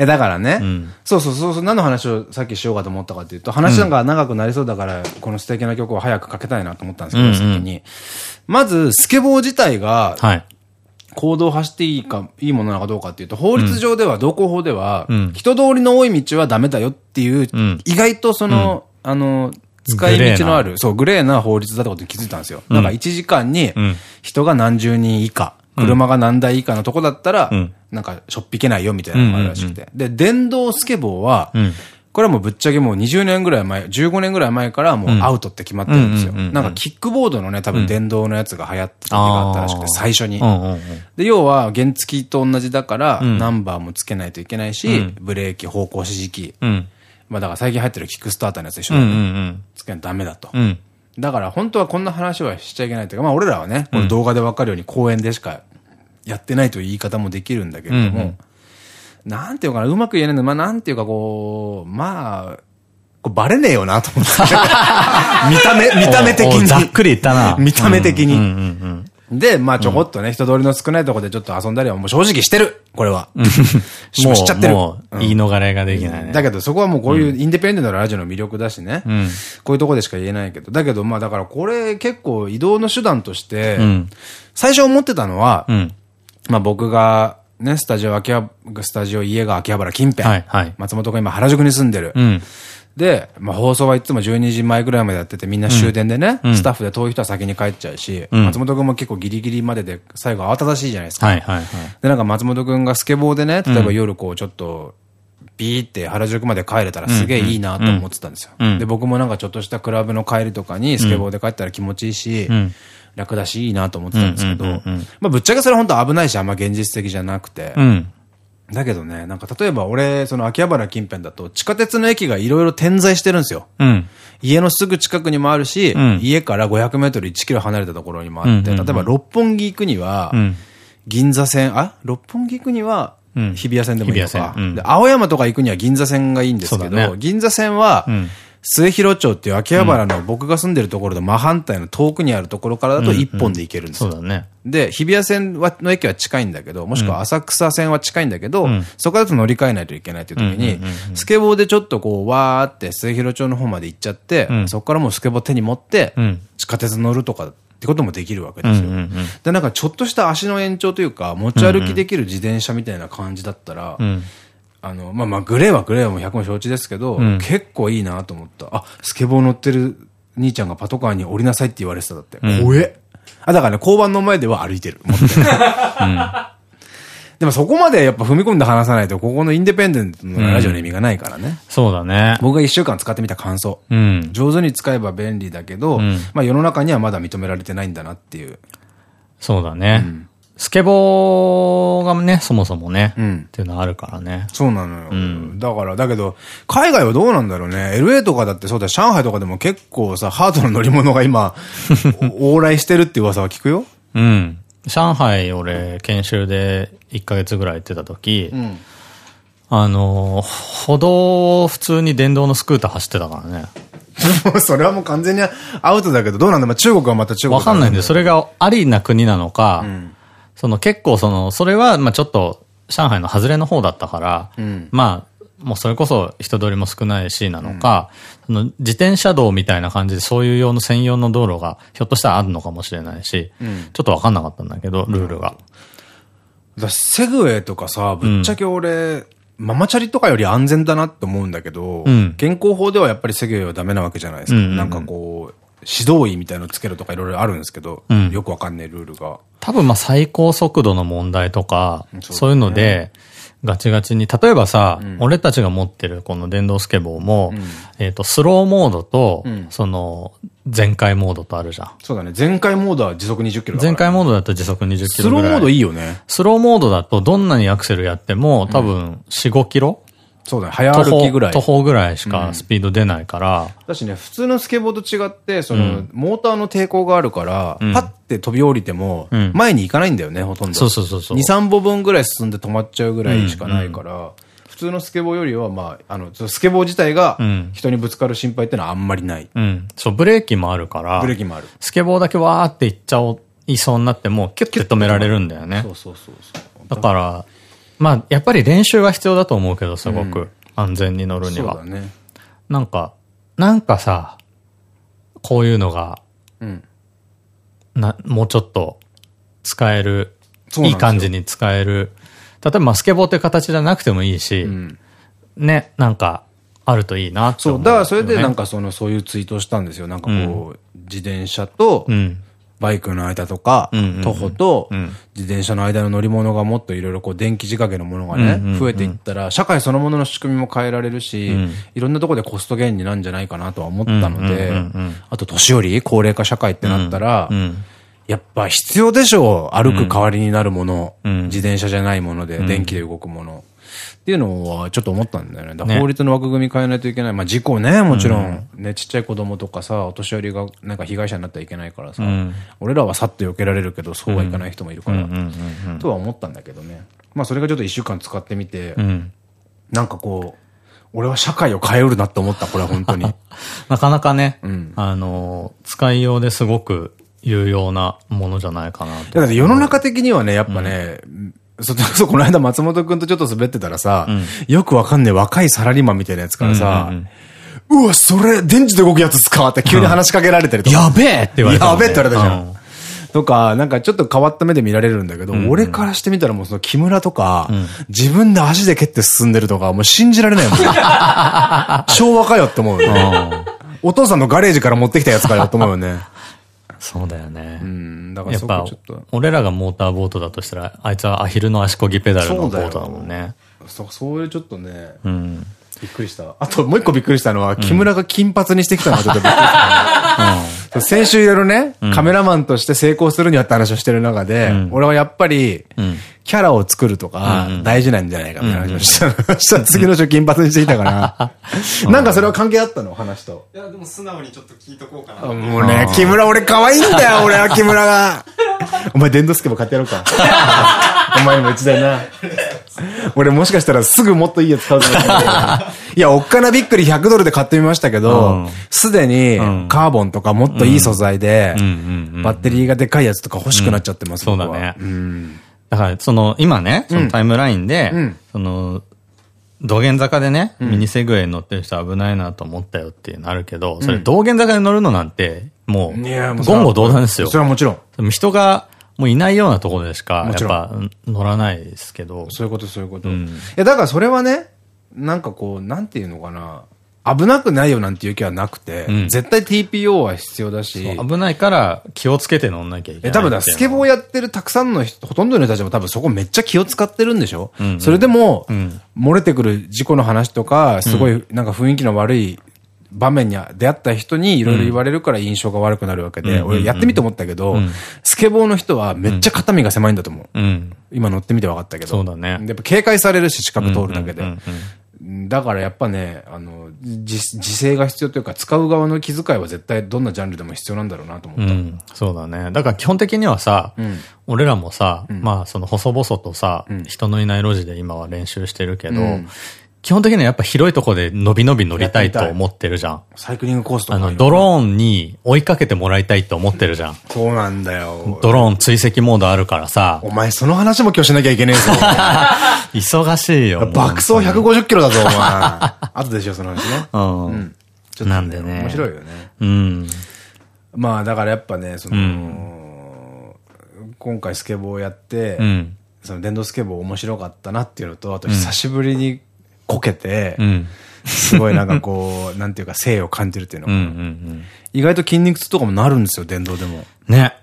え、だからね、ん。そうそうそうそう、何の話をさっきしようかと思ったかっていうと、話なんか長くなりそうだから、この素敵な曲を早くかけたいなと思ったんですけど、先に。まず、スケボー自体が、はい。行動を走っていいか、いいものなのかどうかっていうと、法律上では、道交法では、うん。人通りの多い道はダメだよっていう、ん。意外とその、あの、使い道のある、そう、グレーな法律だってことに気づいたんですよ。なんか1時間にん。人が何十人以下、車が何台以下のとこだったら、んなんかしょっぴけないよみたいなのがあるらしくて。で、電動スケボーは、ん。これはもうぶっちゃけもう20年ぐらい前、15年ぐらい前からもうアウトって決まってるんですよ。なんかキックボードのね、多分電動のやつが流行った時があったらしくて、最初に。で、要は原付と同じだから、ん。ナンバーもつけないといけないし、ブレーキ、方向指示器。うん。まあだから最近入ってるキックスターターのやつと一緒だつけないとダメだと。だから本当はこんな話はしちゃいけないというか、まあ俺らはね、この動画でわかるように公園でしかやってないという言い方もできるんだけれども、うんうんなんていうかな、うまく言えないんだまあなんていうかこう、まあ、こうバレねえよなと思って。見た目、見た目的に。おざっくり言ったな。見た目的にで、まあちょこっとね、人通りの少ないところでちょっと遊んだりはもう正直してるこれは。しもう しちゃってる。もう、言い逃れができないね。だけどそこはもうこういうインディペンデントなラジオの魅力だしね。んこういうとこでしか言えないけど。だけどまあだからこれ結構移動の手段として、うん。最初思ってたのは、うん。まあ僕が、ね、スタジオ秋葉、スタジオ家が秋葉原近辺。はいはい松本君今原宿に住んでる。うん。で、まあ放送はいつも12時前ぐらいまでやっててみんな終電でね、スタッフで遠い人は先に帰っちゃうし、ん松本君も結構ギリギリまでで最後慌ただしいじゃないですか。で、なんか松本くんがスケボーでね、例えば夜こうちょっと、ビーって原宿まで帰れたらすげえいいなと思ってたんですよ。うんで、僕もなんかちょっとしたクラブの帰りとかにスケボーで帰ったら気持ちいいし、ん楽だしいいなと思ってたんですけどまあぶっちゃけそれ本当危ないしあんま現実的じゃなくて、うん。だけどね、なんか例えば俺、その秋葉原近辺だと地下鉄の駅がいろいろ点在してるんですよ。うん。家のすぐ近くにもあるし、ん家から500メートル1キロ離れたところにもあって、例えば六本木行くには、うん。銀座線、あ？六本木行くには、うん日比谷線でもいいのか。青山とか行くには銀座線がいいんですけど、ね銀座線は、ん末広町っていう秋葉原の僕が住んでるところと真反対の遠くにあるところからだと一本で行けるんですよ。そうだね。で、日比谷線はの駅は近いんだけど、もしくは浅草線は近いんだけど、んそこだと乗り換えないといけないという時に、スケボーでちょっとこう、わーって末広町の方まで行っちゃって、んそこからもうスケボー手に持って、うん地下鉄乗るとかってこともできるわけですよ。うんうんうんで、なんかちょっとした足の延長というか、持ち歩きできる自転車みたいな感じだったら、うん。あの、まあまあ、グレーはグレーはもう100も承知ですけど、ん結構いいなと思った。あ、スケボー乗ってる兄ちゃんがパトカーに降りなさいって言われてただって。怖え。あ、だからね、交番の前では歩いてる。でもそこまでやっぱ踏み込んで話さないと、ここのインデペンデントのラジオの意味がないからね。そうだね。僕が一週間使ってみた感想。うん。上手に使えば便利だけど、んまあ世の中にはまだ認められてないんだなっていう。そうだね。スケボーがね、そもそもね、うんっていうのはあるからね。そうなのよ。だから、だけど、海外はどうなんだろうね。LA とかだってそうだよ上海とかでも結構さ、ハードな乗り物が今、お往来してるって噂は聞くよ？うん。上海、俺、研修で1ヶ月ぐらい行ってた時、んあの、歩道を普通に電動のスクーター走ってたからね。も うそれはもう完全にアウトだけど、どうなんだ？まあ中国はまた中国わかんないんで、それがありな国なのか、んその結構その、それは、まあちょっと、上海の外れの方だったから、ん。まあ、もうそれこそ人通りも少ないしなのか、その自転車道みたいな感じでそういう用の専用の道路がひょっとしたらあるのかもしれないし、ちょっとわかんなかったんだけど、ルールが。だセグウェイとかさ、ぶっちゃけ俺、ママチャリとかより安全だなって思うんだけど、ん。現行法ではやっぱりセグウェイはダメなわけじゃないですか。うんうんうん。なんかこう、指導員みたいのつけるとかいろいろあるんですけど、んよくわかんないルールが。多分まあ最高速度の問題とか、そうだねそういうので、ガチガチに、例えばさ、俺たちが持ってるこの電動スケボーも、えっと、スローモードと、んその、全開モードとあるじゃん。そうだね。前回モードは時速20キロ全開モードだと時速20キスロぐらい。ローモードいいよね。スローモードだとどんなにアクセルやっても、多分4、5キロそうだね。早徒歩歩きぐらい。徒歩ぐらいしかスピード出ないから、だしね、普通のスケボーと違って、その、モーターの抵抗があるから、んパッて飛び降りてもん、前に行かないんだよね、ほとんど。そうそうそうそう2、3歩分ぐらい進んで止まっちゃうぐらいしかないから、普通のスケボーよりは、まあ、あの、スケボー自体がん人にぶつかる心配ってのはあんまりない。うん。そう、ブレーキもあるからブ、レーキもある。スケボーだけわーって行っちゃおいそうになっても、キュッて止められるんだよねそ。うそうそうそう。だから、まあ、やっぱり練習が必要だと思うけど、すごく。安全に乗るにはそうだ。ね。なんか、なんかさ、こういうのが、うん。な、もうちょっと使える、いい感じに使える。例えば、まあスケボーっていう形じゃなくてもいいし、んね、なんか、あるといいなってそう、思だからそれでなんか、かその、そういうツイートをしたんですよ。なんかこう、自転車とう、ん。バイクの間とか徒歩とん、自転車の間の乗り物がもっといろいろこう電気仕掛けのものがね増えていったら、社会そのものの仕組みも変えられるしん、いろんなところでコスト減になるんじゃないかなとは思ったのであと年寄り、高齢化社会ってなったらう、ん。やっぱ必要でしょう。歩く代わりになるもの。うん自転車じゃないもので、電気で動くもの。っていうのはちょっと思ったんだよね。だ法律の枠組み変えないといけない。まあ事故ね、もちろん。ね、ちっちゃい子供とかさ、お年寄りがなんか被害者になったらいけないからさ。ん俺らはさっと避けられるけど、そうはいかない人もいるから。うんうんうんとは思ったんだけどね。まあそれがちょっと一週間使ってみて、うん。なんかこう、俺は社会を変えうるなって思った、これは本当に。なかなかね、んあの、使いようですごく有用なものじゃないかなと。だから世の中的にはね、やっぱね、そ、そ、この間松本くんとちょっと滑ってたらさ、よくわかんねえ若いサラリーマンみたいなやつからさ、うんうんうわ、それ、電池で動くやつっすか？って急に話しかけられてるとか。やべえって言われたやべえって言われたじゃん。うん。とか、なんかちょっと変わった目で見られるんだけど、俺からしてみたらもうその木村とか、自分で足で蹴って進んでるとか、もう信じられないもん。昭和かよって思うよね。お父さんのガレージから持ってきたやつかよって思うよね。そうだよね。うん、だからやっぱそこちょっと。、俺らがモーターボートだとしたら、あいつはアヒルの足こぎペダルのボートだもんね。そう、そういうちょっとね、うん。びっくりした。あともう一個びっくりしたのは、木村が金髪にしてきたのがちょっとびっくりしたね。先週いろいろね、カメラマンとして成功するにはって話をしてる中で、俺はやっぱり、キャラを作るとか、大事なんじゃないかみたいな話をした。ら次の週金髪にしてきたから、なんかそれは関係あったの話と？いや、でも素直にちょっと聞いとこうかなと。もうね、木村俺可愛いんだよ、俺は木村が。お前電動スケボー買ってやろうか。お前にも一台な。俺もしかしたらすぐもっといいやつ買うかもしれない。いや、おっかなびっくり100ドルで買ってみましたけど、すでにカーボンとかもっといい素材で、バッテリーがでかいやつとか欲しくなっちゃってます、そうだねうん。だから、その、今ね、そのタイムラインで、その、道玄坂でね、ミニセグウェイ乗ってる人危ないなと思ったよっていうのあるけど、それ道玄坂に乗るのなんて、もう、言語道断ですよそ。れはもちろん。人がもういないようなところでしか、やっぱ乗らないですけど。そういうこと、そういうこと。うんいや、だからそれはね、なんかこう、なんていうのかな。危なくないよなんていう気はなくて、うん。絶対 TPO は必要だし、危ないから気をつけて乗んなきゃいけない。え、多分だ、スケボーやってるたくさんの人、ほとんどの人たちも多分そこめっちゃ気を使ってるんでしょ、ん。それでも、ん。漏れてくる事故の話とか、すごいなんか雰囲気の悪い場面に出会った人にいろいろ言われるから印象が悪くなるわけで、うん。俺やってみて思ったけど、ん。スケボーの人はめっちゃ肩身が狭いんだと思う。うん。今乗ってみて分かったけど。そうだね。やっぱ警戒されるし、視覚通るだけで。だからやっぱね、あの、自自制が必要というか、使う側の気遣いは絶対どんなジャンルでも必要なんだろうなと思った。うん。そうだね。だから基本的にはさ、俺らもさ、まあその細々とさ、人のいない路地で今は練習してるけど、基本的にはやっぱ広いとこで伸び伸び乗りたいと思ってるじゃん。サイクリングコースとあの、かいいドローンに追いかけてもらいたいって思ってるじゃん。そうなんだよ。ドローン追跡モードあるからさ、お前その話も今日しなきゃいけねえぞ。忙しいよ。爆走150キロだぞ、お前。後でしよう、その話ね。うん。ちょっとなんでね面白いよね。うん。まあだからやっぱね、その、今回スケボーやって、うん。その電動スケボー面白かったなっていうのと、あと久しぶりにこけて、うん。すごいなんかこう、なんていうか性を感じるっていうのが、ん。意外と筋肉痛とかもなるんですよ、電動でも。ね。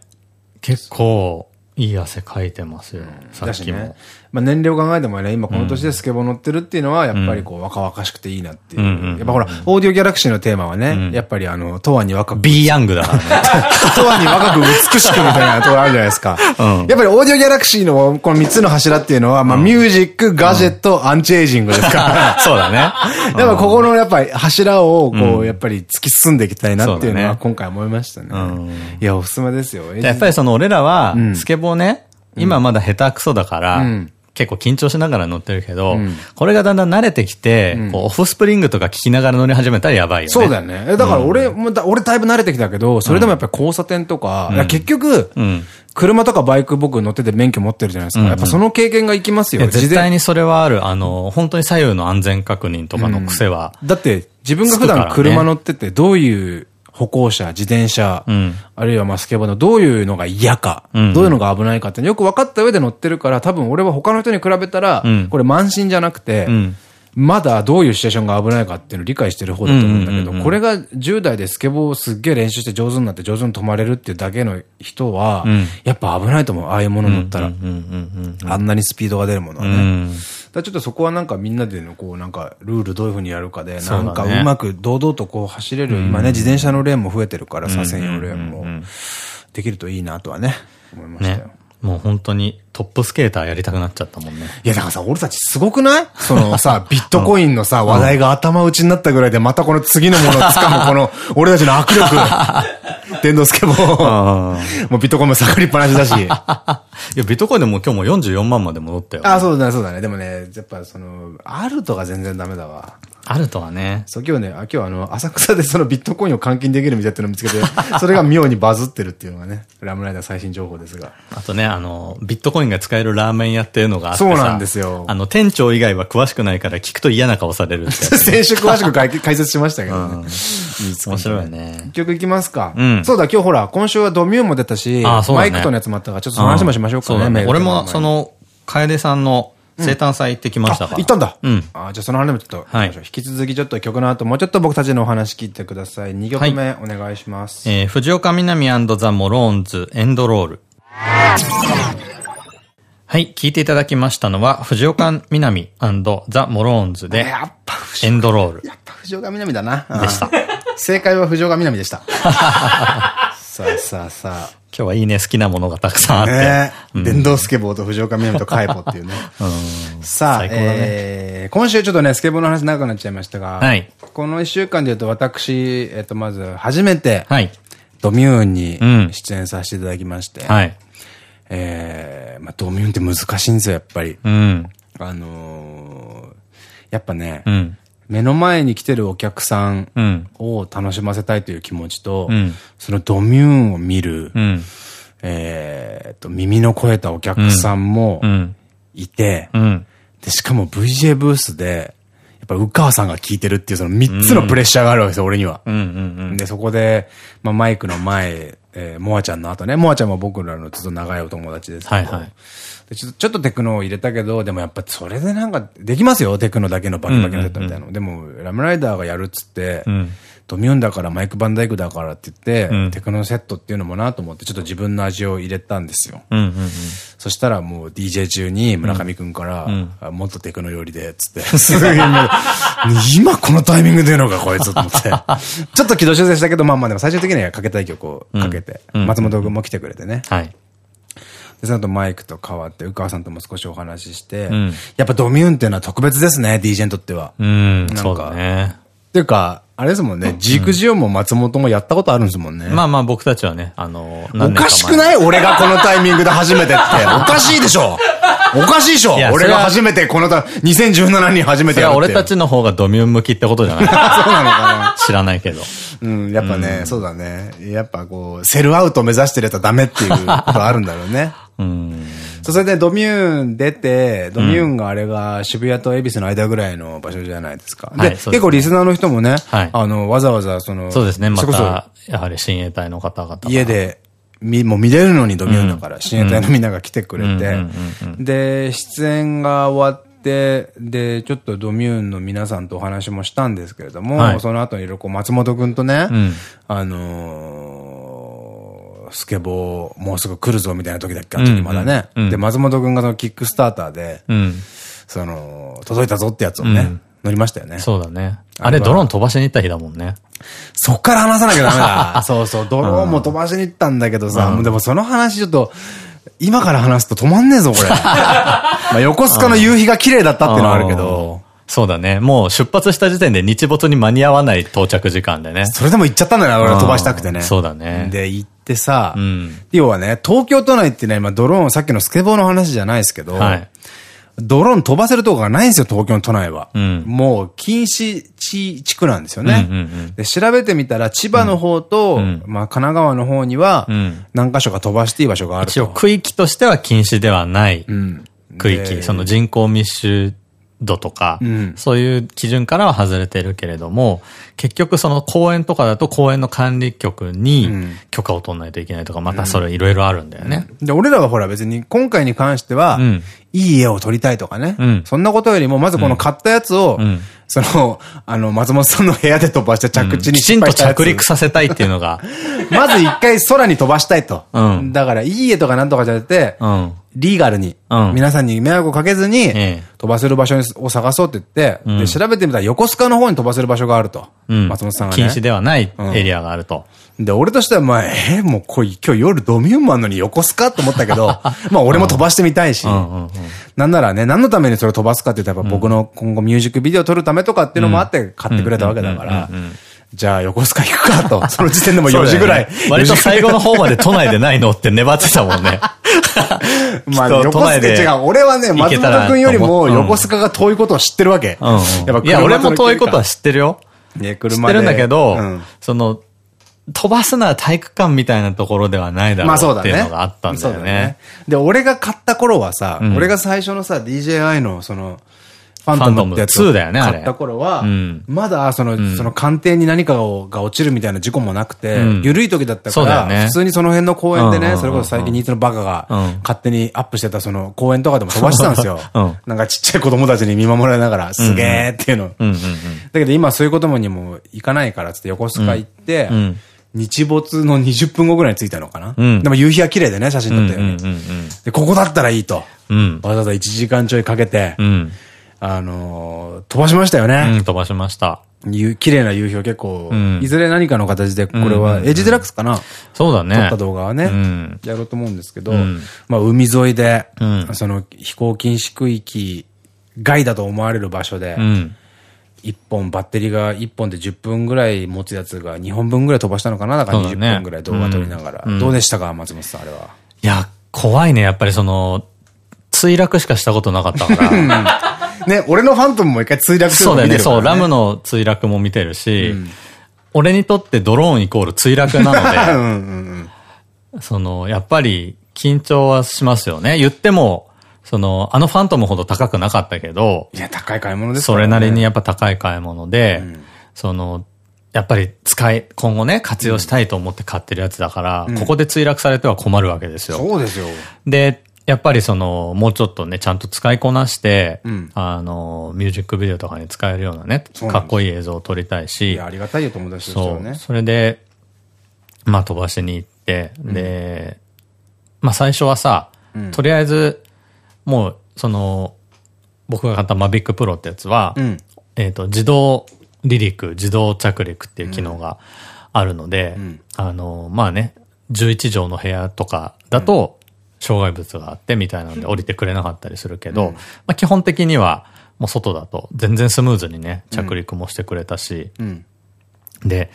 結構、いい汗かいてますよ。さっきも。まあ年齢を考えてもね、今この年でスケボー乗ってるっていうのは、やっぱりこう若々しくていいなっていう。やっぱほら、オーディオギャラクシーのテーマはね、やっぱりあの、永遠に若く。 be young だからね。に若く美しくみたいなところあるじゃないですか。うんやっぱりオーディオギャラクシーのこの3つの柱っていうのは、まあミュージック、ガジェット、アンチエイジングですから。そうだね。やっぱここのやっぱり柱をこう、やっぱり突き進んでいきたいなっていうのは今回思いましたねん。いや、おすすめですよ。やっぱりその俺らはん、スケボーね、今まだ下手くそだから、うん結構緊張しながら乗ってるけど、んこれがだんだん慣れてきて、こうオフスプリングとか聞きながら乗り始めたらやばいよね。そうだよね。えだから俺もだ、俺だいぶ慣れてきたけど、それでもやっぱり交差点とか、いや結局、ん車とかバイク僕乗ってて免許持ってるじゃないですか。やっぱその経験が生きますよ。絶対にそれはある。あの、本当に左右の安全確認とかの癖は。だって自分が普段車乗っててどういう歩行者、自転車、ん。あるいはまあスケボーのどういうのが嫌か、ん。どういうのが危ないかってよく分かった上で乗ってるから、多分俺は他の人に比べたら、ん。これ慢心じゃなくて、んまだどういうシチュエーションが危ないかっていうのを理解してる方だと思うんだけど、これが10代でスケボーをすっげえ練習して上手になって上手に止まれるっていうだけの人は、やっぱ危ないと思う。ああいうもの乗ったら。あんなにスピードが出るものはね。うん。だちょっとそこはなんかみんなでのこうなんかルールどういうふうにやるかで、なんかうまく堂々とこう走れる、今ね自転車のレーンも増えてるからさ、専用レーンも。できるといいなとはね、思いましたねよ。。もう本当にトップスケーターやりたくなっちゃったもんね。いやだからさ、俺たちすごくない？そのさ、ビットコインのさ、話題が頭打ちになったぐらいで、またこの次のものを掴むこの、俺たちの握力。電動スケボー。もうビットコインも下がりっぱなしだし。いや、ビットコインでも今日も44万まで戻ったよ。あ、そうだね、そうだね。でもね、やっぱその、あるとが全然ダメだわ。あるとはね。そう、今日ね、あ今日あの、浅草でそのビットコインを換金できる店っていうのを見つけて、それが妙にバズってるっていうのがね、ラムライダー最新情報ですが。あとね、あの、ビットコインが使えるラーメン屋っていうのがあってそうなんですよあの、店長以外は詳しくないから聞くと嫌な顔される 先週詳しく解 解説しましたけどね。面白いね一。曲いきますか。うんそうだ、今日ほら、今週はドミューンも出たし、ねマイクとのやつもあったから、ちょっとその話もしましょうかね、そうだね。俺も、そ、の、楓さんの生誕祭行ってきましたあから。行ったんだ。うんあじゃあその話もちょっと、はい引き続きちょっと曲の後、もうちょっと僕たちのお話聞いてください。2曲目、お願いします。えー藤岡みなみザ・モローンズエンドロール。はい、聞いていただきましたのは、藤岡みなみザ・モローンズで、やっぱ藤エンドロール。やっぱ藤岡みなみだな。でしたうん 正解は藤岡みなみでした。さあさあさ今日はいいね、好きなものがたくさんああ。って。ねうん電動スケボーと藤岡みなみとカイポっていうね。うんさあ、ねえー今週ちょっとね、スケボーの話長くなっちゃいましたが、はいこの一週間で言うと私、えっと、まず初めて、はい。ドミューンにうん出演させていただきまして、はい。えーまあ、ドミューンって難しいんですよ、やっぱり。うん。あのーやっぱね、うん。目の前に来てるお客さんうん。を楽しませたいという気持ちと、うんそのドミューンを見る、うん。えーと、耳の肥えたお客さんもうん。いて、うん。で、しかも VJ ブースで、やっぱ、宇川さんが聞いてるっていう、その3つのプレッシャーがあるわけですよ、俺には。で、そこで、まあ、マイクの前、えー、モアちゃんの後ね、モアちゃんも僕らのずっと長いお友達ですけど、はいはいでちょっとちょっとテクノを入れたけど、でもやっぱそれでなんか、できますよ、テクノだけのバキバキのセットみたいなの。でも、ラムライダーがやるっつって、うんドミューンだからマイクバンダイクだからって言って、うんテクノセットっていうのもなと思って、ちょっと自分の味を入れたんですよ。そしたらもう DJ 中に村上くんから、もっとテクノ寄りで、つって。今、今このタイミングで言うのか、こいつと思って。ちょっと軌道修正したけど、まあまあでも最終的にはかけたい曲をかけて、うん松本くんも来てくれてね。はい。で、その後マイクと変わって、宇川さんとも少しお話しして、んやっぱドミューンっていうのは特別ですね、DJ にとっては。うん。かそうだね。っていうか、あれですもんね、ジークジオンも松本もやったことあるんですもんね。まあまあ僕たちはね、あの、おかしくない？い俺がこのタイミングで初めてって。おかしいでしょおかしいでしょ俺が初めてこのた、2017年初めてやるって。俺たちの方がドミューン向きってことじゃない？そうなのか知らないけど。なうん、やっぱね、そうだね。やっぱこう、セルアウトを目指してるやつはダメっていうことあるんだろうね。うん。そう、それでドミューン出て、ドミューンがあれが渋谷と恵比寿の間ぐらいの場所じゃないですか。で、結構リスナーの人もね、はい。あの、わざわざその、そうですね、また、やはり親衛隊の方々が。家で、み、もう見れるのにドミューンだから、親衛隊のみんなが来てくれて。で、出演が終わって、で、ちょっとドミューンの皆さんとお話もしたんですけれども、はい。その後にいろいろこう松本くんとね、うん。あのースケボーもうすぐ来るぞみたいな時だっけ、あの時まだね。で、松本くんがそのキックスターターで、うん。その、届いたぞってやつをね、うん乗りましたよね。そうだね。あれドローン飛ばしに行った日だもんね。そっから話さなきゃダメだ。そうそう、ドローンも飛ばしに行ったんだけどさ、もうでもその話ちょっと、今から話すと止まんねえぞ、これ。まあ横須賀の夕日が綺麗だったっていうのはあるけど、そうだね。もう出発した時点で日没に間に合わない到着時間でね。それでも行っちゃったんだよな、俺は飛ばしたくてね。そうだねで、行ってさ、うん要はね、東京都内ってね、今ドローン、さっきのスケボーの話じゃないですけど、はい。ドローン飛ばせるとこがないんですよ、東京の都内は。うんもう、禁止地、地区なんですよね。で調べてみたら、千葉の方と、んまあ、神奈川の方にはうん、何箇所か飛ばしていい場所があると。一応区域としては禁止ではないうん区で域、その人口密集度とか、うん。そういう基準からは外れてるけれども、結局その公園とかだと公園の管理局にん。許可を取らないといけないとか、またそれいろいろあるんだよね。で、俺らはほら別に今回に関しては、うんいい家を撮りたいとかね、うんそんなことよりも、まずこの買ったやつを、うんその、あの、松本さんの部屋で飛ばして着地にきちんと着陸させたいっていうのが、まず一回空に飛ばしたいと。うんだから、いい家とかなんとかじゃなくて、うん。リーガルに、うん皆さんに迷惑をかけずに、ええ飛ばせる場所を探そうって言って、うんで、調べてみたら横須賀の方に飛ばせる場所があると。うん。松本さんがね。禁止ではないエリアがあると。で、俺としては、まあ、えーもうこい、今日夜ドミューンマンのに横須賀と思ったけど、まあ俺も飛ばしてみたいし、うんうんうんなんならね、何のためにそれを飛ばすかって言ったら、やっぱ僕の今後ミュージックビデオを撮るためとかっていうのもあって買ってくれたわけだからうんうんうんうん、じゃあ横須賀行くかと。その時点でも4時ぐらい。ね、割と 最後の方まで都内でないのって粘ってたもんね。まあ、横須賀違う。俺はね、松本くんよりも横須賀が遠いことを知ってるわけ。いや、俺も遠いことは知ってるよ。ね、車知ってるんだけど、その、飛ばすなら体育館みたいなところではないだろうっていうのがあったんだよね。で、俺が買った頃はさ、俺が最初のさ、DJI のその、ファントムってやつを買った頃は、まだその、その艦艇に何かが落ちるみたいな事故もなくて、緩い時だったから、普通にその辺の公園でね、それこそ最近ニーツのバカが勝手にアップしてたその公園とかでも飛ばしてたんですよ。なんかちっちゃい子供たちに見守られながら、すげーっていうの。だけど今そういうこともにも行かないからつって横須賀行って、日没の20分後ぐらいに着いたのかな？でも夕日は綺麗でね、写真撮ったよね。で、ここだったらいいと。わざわざ1時間ちょいかけて、あのー、飛ばしましたよね。うん、飛ばしました。綺麗な夕日を結構、うん、いずれ何かの形で、これは、エッジデラックスかな？そうだね。撮った動画はね、うん、やろうと思うんですけど、うん、まあ、海沿いで、その、飛行禁止区域外だと思われる場所で、一本、バッテリーが一本で10分ぐらい持つやつが2本分ぐらい飛ばしたのかな？だから20分ぐらい動画撮りながら。どうでしたか？松本さん、あれは。いや、怖いね。やっぱりその、墜落しかしたことなかったから。ね、俺のファントムも一回墜落するの見てる、ね、そうだよね、そう、ラムの墜落も見てるし、うん、俺にとってドローンイコール墜落なので、その、やっぱり緊張はしますよね。言っても、その、あのファントムほど高くなかったけど、いや、高い買い物ですね。それなりにやっぱ高い買い物で、うん、その、やっぱり使い、今後ね、活用したいと思って買ってるやつだから、うん、ここで墜落されては困るわけですよ。そうですよ。で、やっぱりその、もうちょっとね、ちゃんと使いこなして、うん、あの、ミュージックビデオとかに使えるようなね、かっこいい映像を撮りたいし。いや、ありがたいよ、友達としてはね。そう。それで、まあ飛ばしに行って、うん、で、まあ最初はさ、うん、とりあえず、もう、その、僕が買った Mavic Pro ってやつは、えっと、自動離陸、自動着陸っていう機能があるので、あの、まあね、11畳の部屋とかだと、障害物があってみたいなんで降りてくれなかったりするけど、うん、まあ基本的にはもう外だと全然スムーズにね、着陸もしてくれたし、うん、で、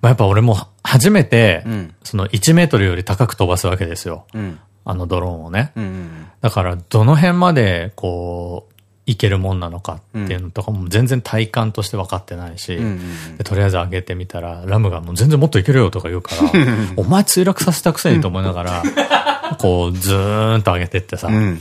まあ、やっぱ俺も初めて、その1メートルより高く飛ばすわけですよ。あのドローンをね。だからどの辺までこう、いけるもんなのかっていうのとかも全然体感として分かってないし、とりあえず上げてみたら、ラムがもう全然もっといけるよとか言うから、お前墜落させたくせにと思いながら、こう、ずーんと上げてってさ。うん、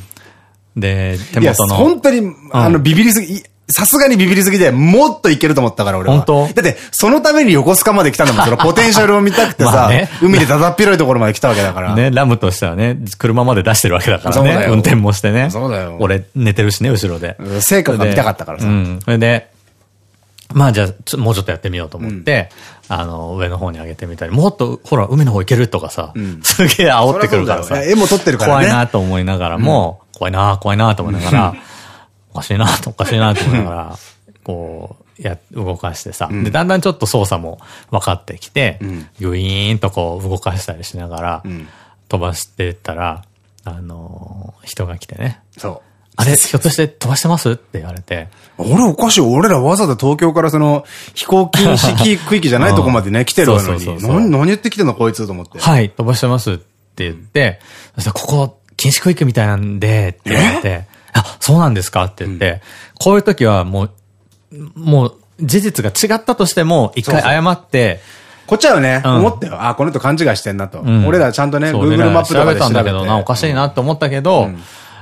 で、手元の。本当に、あの、ビビりすぎ、さすがにビビりすぎで、もっといけると思ったから俺は。本当？だって、そのために横須賀まで来たんだもん。その ポテンシャルを見たくてさ、ね、海でだだっ広いところまで来たわけだから。ね、ラムとしてはね、車まで出してるわけだからね。運転もしてね。そうだよ。俺、寝てるしね、後ろで。成果が見たかったからさ。うん。それで、まあじゃあ、もうちょっとやってみようと思って、うん、あの、上の方に上げてみたり、もっと、ほら、海の方行けるとかさ、うん、すげえ煽ってくるからさ。絵も撮ってるからね。怖いなと思いながらも、うん、怖いな怖いなと思いながら、お かしいなおかしいなと思いながら、こう、や、動かしてさ。で、だんだんちょっと操作も分かってきて、グイーンとこう動かしたりしながら、飛ばしてったら、あの人が来てね。そう。あれ、ひょっとして飛ばしてます？って言われて。俺おかしい。俺らわざわざ東京からその、飛行禁止区域じゃないとこまでね、来てるのに。何、何言ってきてんのこいつと思って。はい、飛ばしてますって言って、そしたらここ、禁止区域みたいなんで、って言われて、あ、そうなんですか？って言って、こういう時はもう、もう、事実が違ったとしても、一回謝って、こっちはね、思ったよ。あ、この人勘違いしてんなと。俺らちゃんとね、Google マップとかで調べたんだけどな、おかしいなって思ったけど、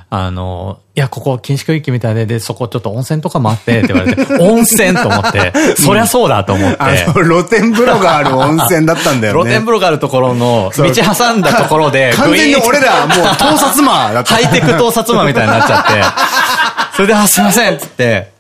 あの、いや、ここ禁止区域みたいで、で、そこちょっと温泉とかもあって、って言われて、温泉と思って、そりゃそうだと思って。あの、露天風呂がある温泉だったんだよね。露天風呂があるところの、道挟んだところで、完全に俺らもう盗撮魔だった。ハイテク盗撮魔みたいになっちゃって、それで、あ、すいませんっつって、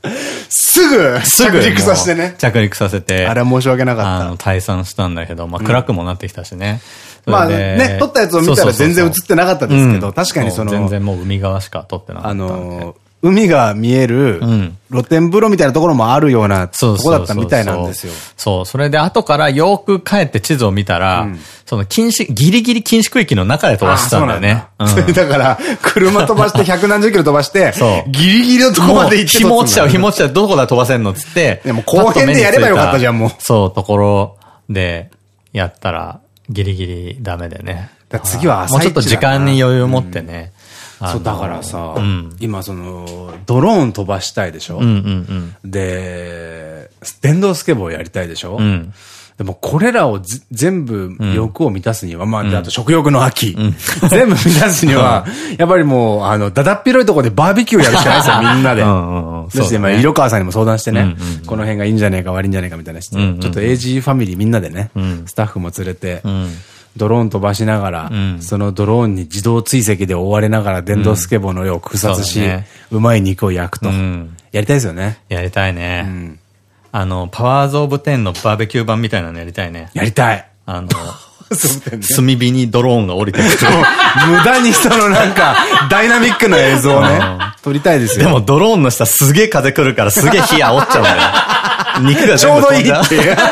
すぐ、着陸させてね。着陸させて。あれは申し訳なかった。あの、退散したんだけど、まあ暗くもなってきたしね。まあね、撮ったやつを見たら全然映ってなかったですけど、確かにその。全然もう海側しか撮ってなかった。あの、海が見えるん、露天風呂みたいなところもあるようなとそうこだったみたいなんですよ。そう。それで後からよく帰って地図を見たら、その禁止、ギリギリ禁止区域の中で飛ばしてたんだよね。うなんだ。だから、車飛ばして 百何十キロ飛ばしてそ、うギリギリのとこまで行って紐落ちちゃう、紐紐落ちちゃう、どこだ飛ばせんのっつって。でも後編でやればよかったじゃんもうそう、ところで、やったら、ギリギリダメでね。次は朝もうちょっと時間に余裕を持ってね。そう、だからさうん、今その、ドローン飛ばしたいでしょ？で、電動スケボーやりたいでしょ？うん。うん。でもこれらをず全部欲を満たすには、まあ、であと食欲の秋。全部満たすには、やっぱりもう、あの、だだっ広いところでバーベキューやるしかないですよ、みんなで。うん。うんうんそして、まあ、色川さんにも相談してねうんうんうん、この辺がいいんじゃねえか悪いんじゃねえかみたいなして、うんうんうん。ちょっと AG ファミリーみんなでねん、スタッフも連れてん、ドローン飛ばしながらん、そのドローンに自動追跡で追われながら電動スケボーの上を空撮しそうだね、うまい肉を焼くと。うん。やりたいですよね。やりたいね。うんあの、パワーズオブテンのバーベキュー版みたいなのやりたいね。やりたい。あの、炭火にドローンが降りてくる。無駄にそのなんか、ダイナミックな映像をねうん、撮りたいですよ。でもドローンの下すげえ風来るからすげえ火煽っちゃうんだよ。肉がちょうどいいっていう。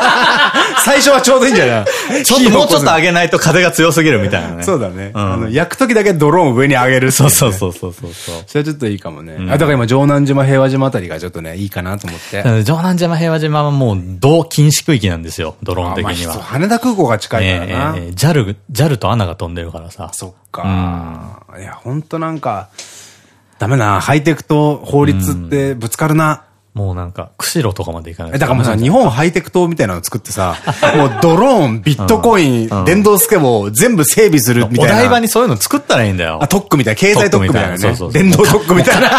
最初はちょうどいいんじゃない？ちょっともうちょっと上げないと風が強すぎるみたいなね。そうだね。うんあの、焼くときだけドローン上に上げるそうそうそうそうそう。それはちょっといいかもね。あ、だから今、城南島、平和島あたりがちょっとね、いいかなと思って。城南島平和島はもう同禁止区域なんですよ、ドローン的には。羽田空港が近いからな。ええええ JAL、JAL とアナが飛んでるからさ。そっか。いや、ほんとなんか、ダメな。ハイテクと法律ってぶつかるな。もうなんか、釧路とかまで行かないえ、だからもうさ、日本ハイテク島みたいなの作ってさ、もうドローン、ビットコイン、電動スケボー全部整備するみたいな。お台場にそういうの作ったらいいんだよあ、。特区みたいな、経済特区みたいなねそう。そう電動特区みたいな。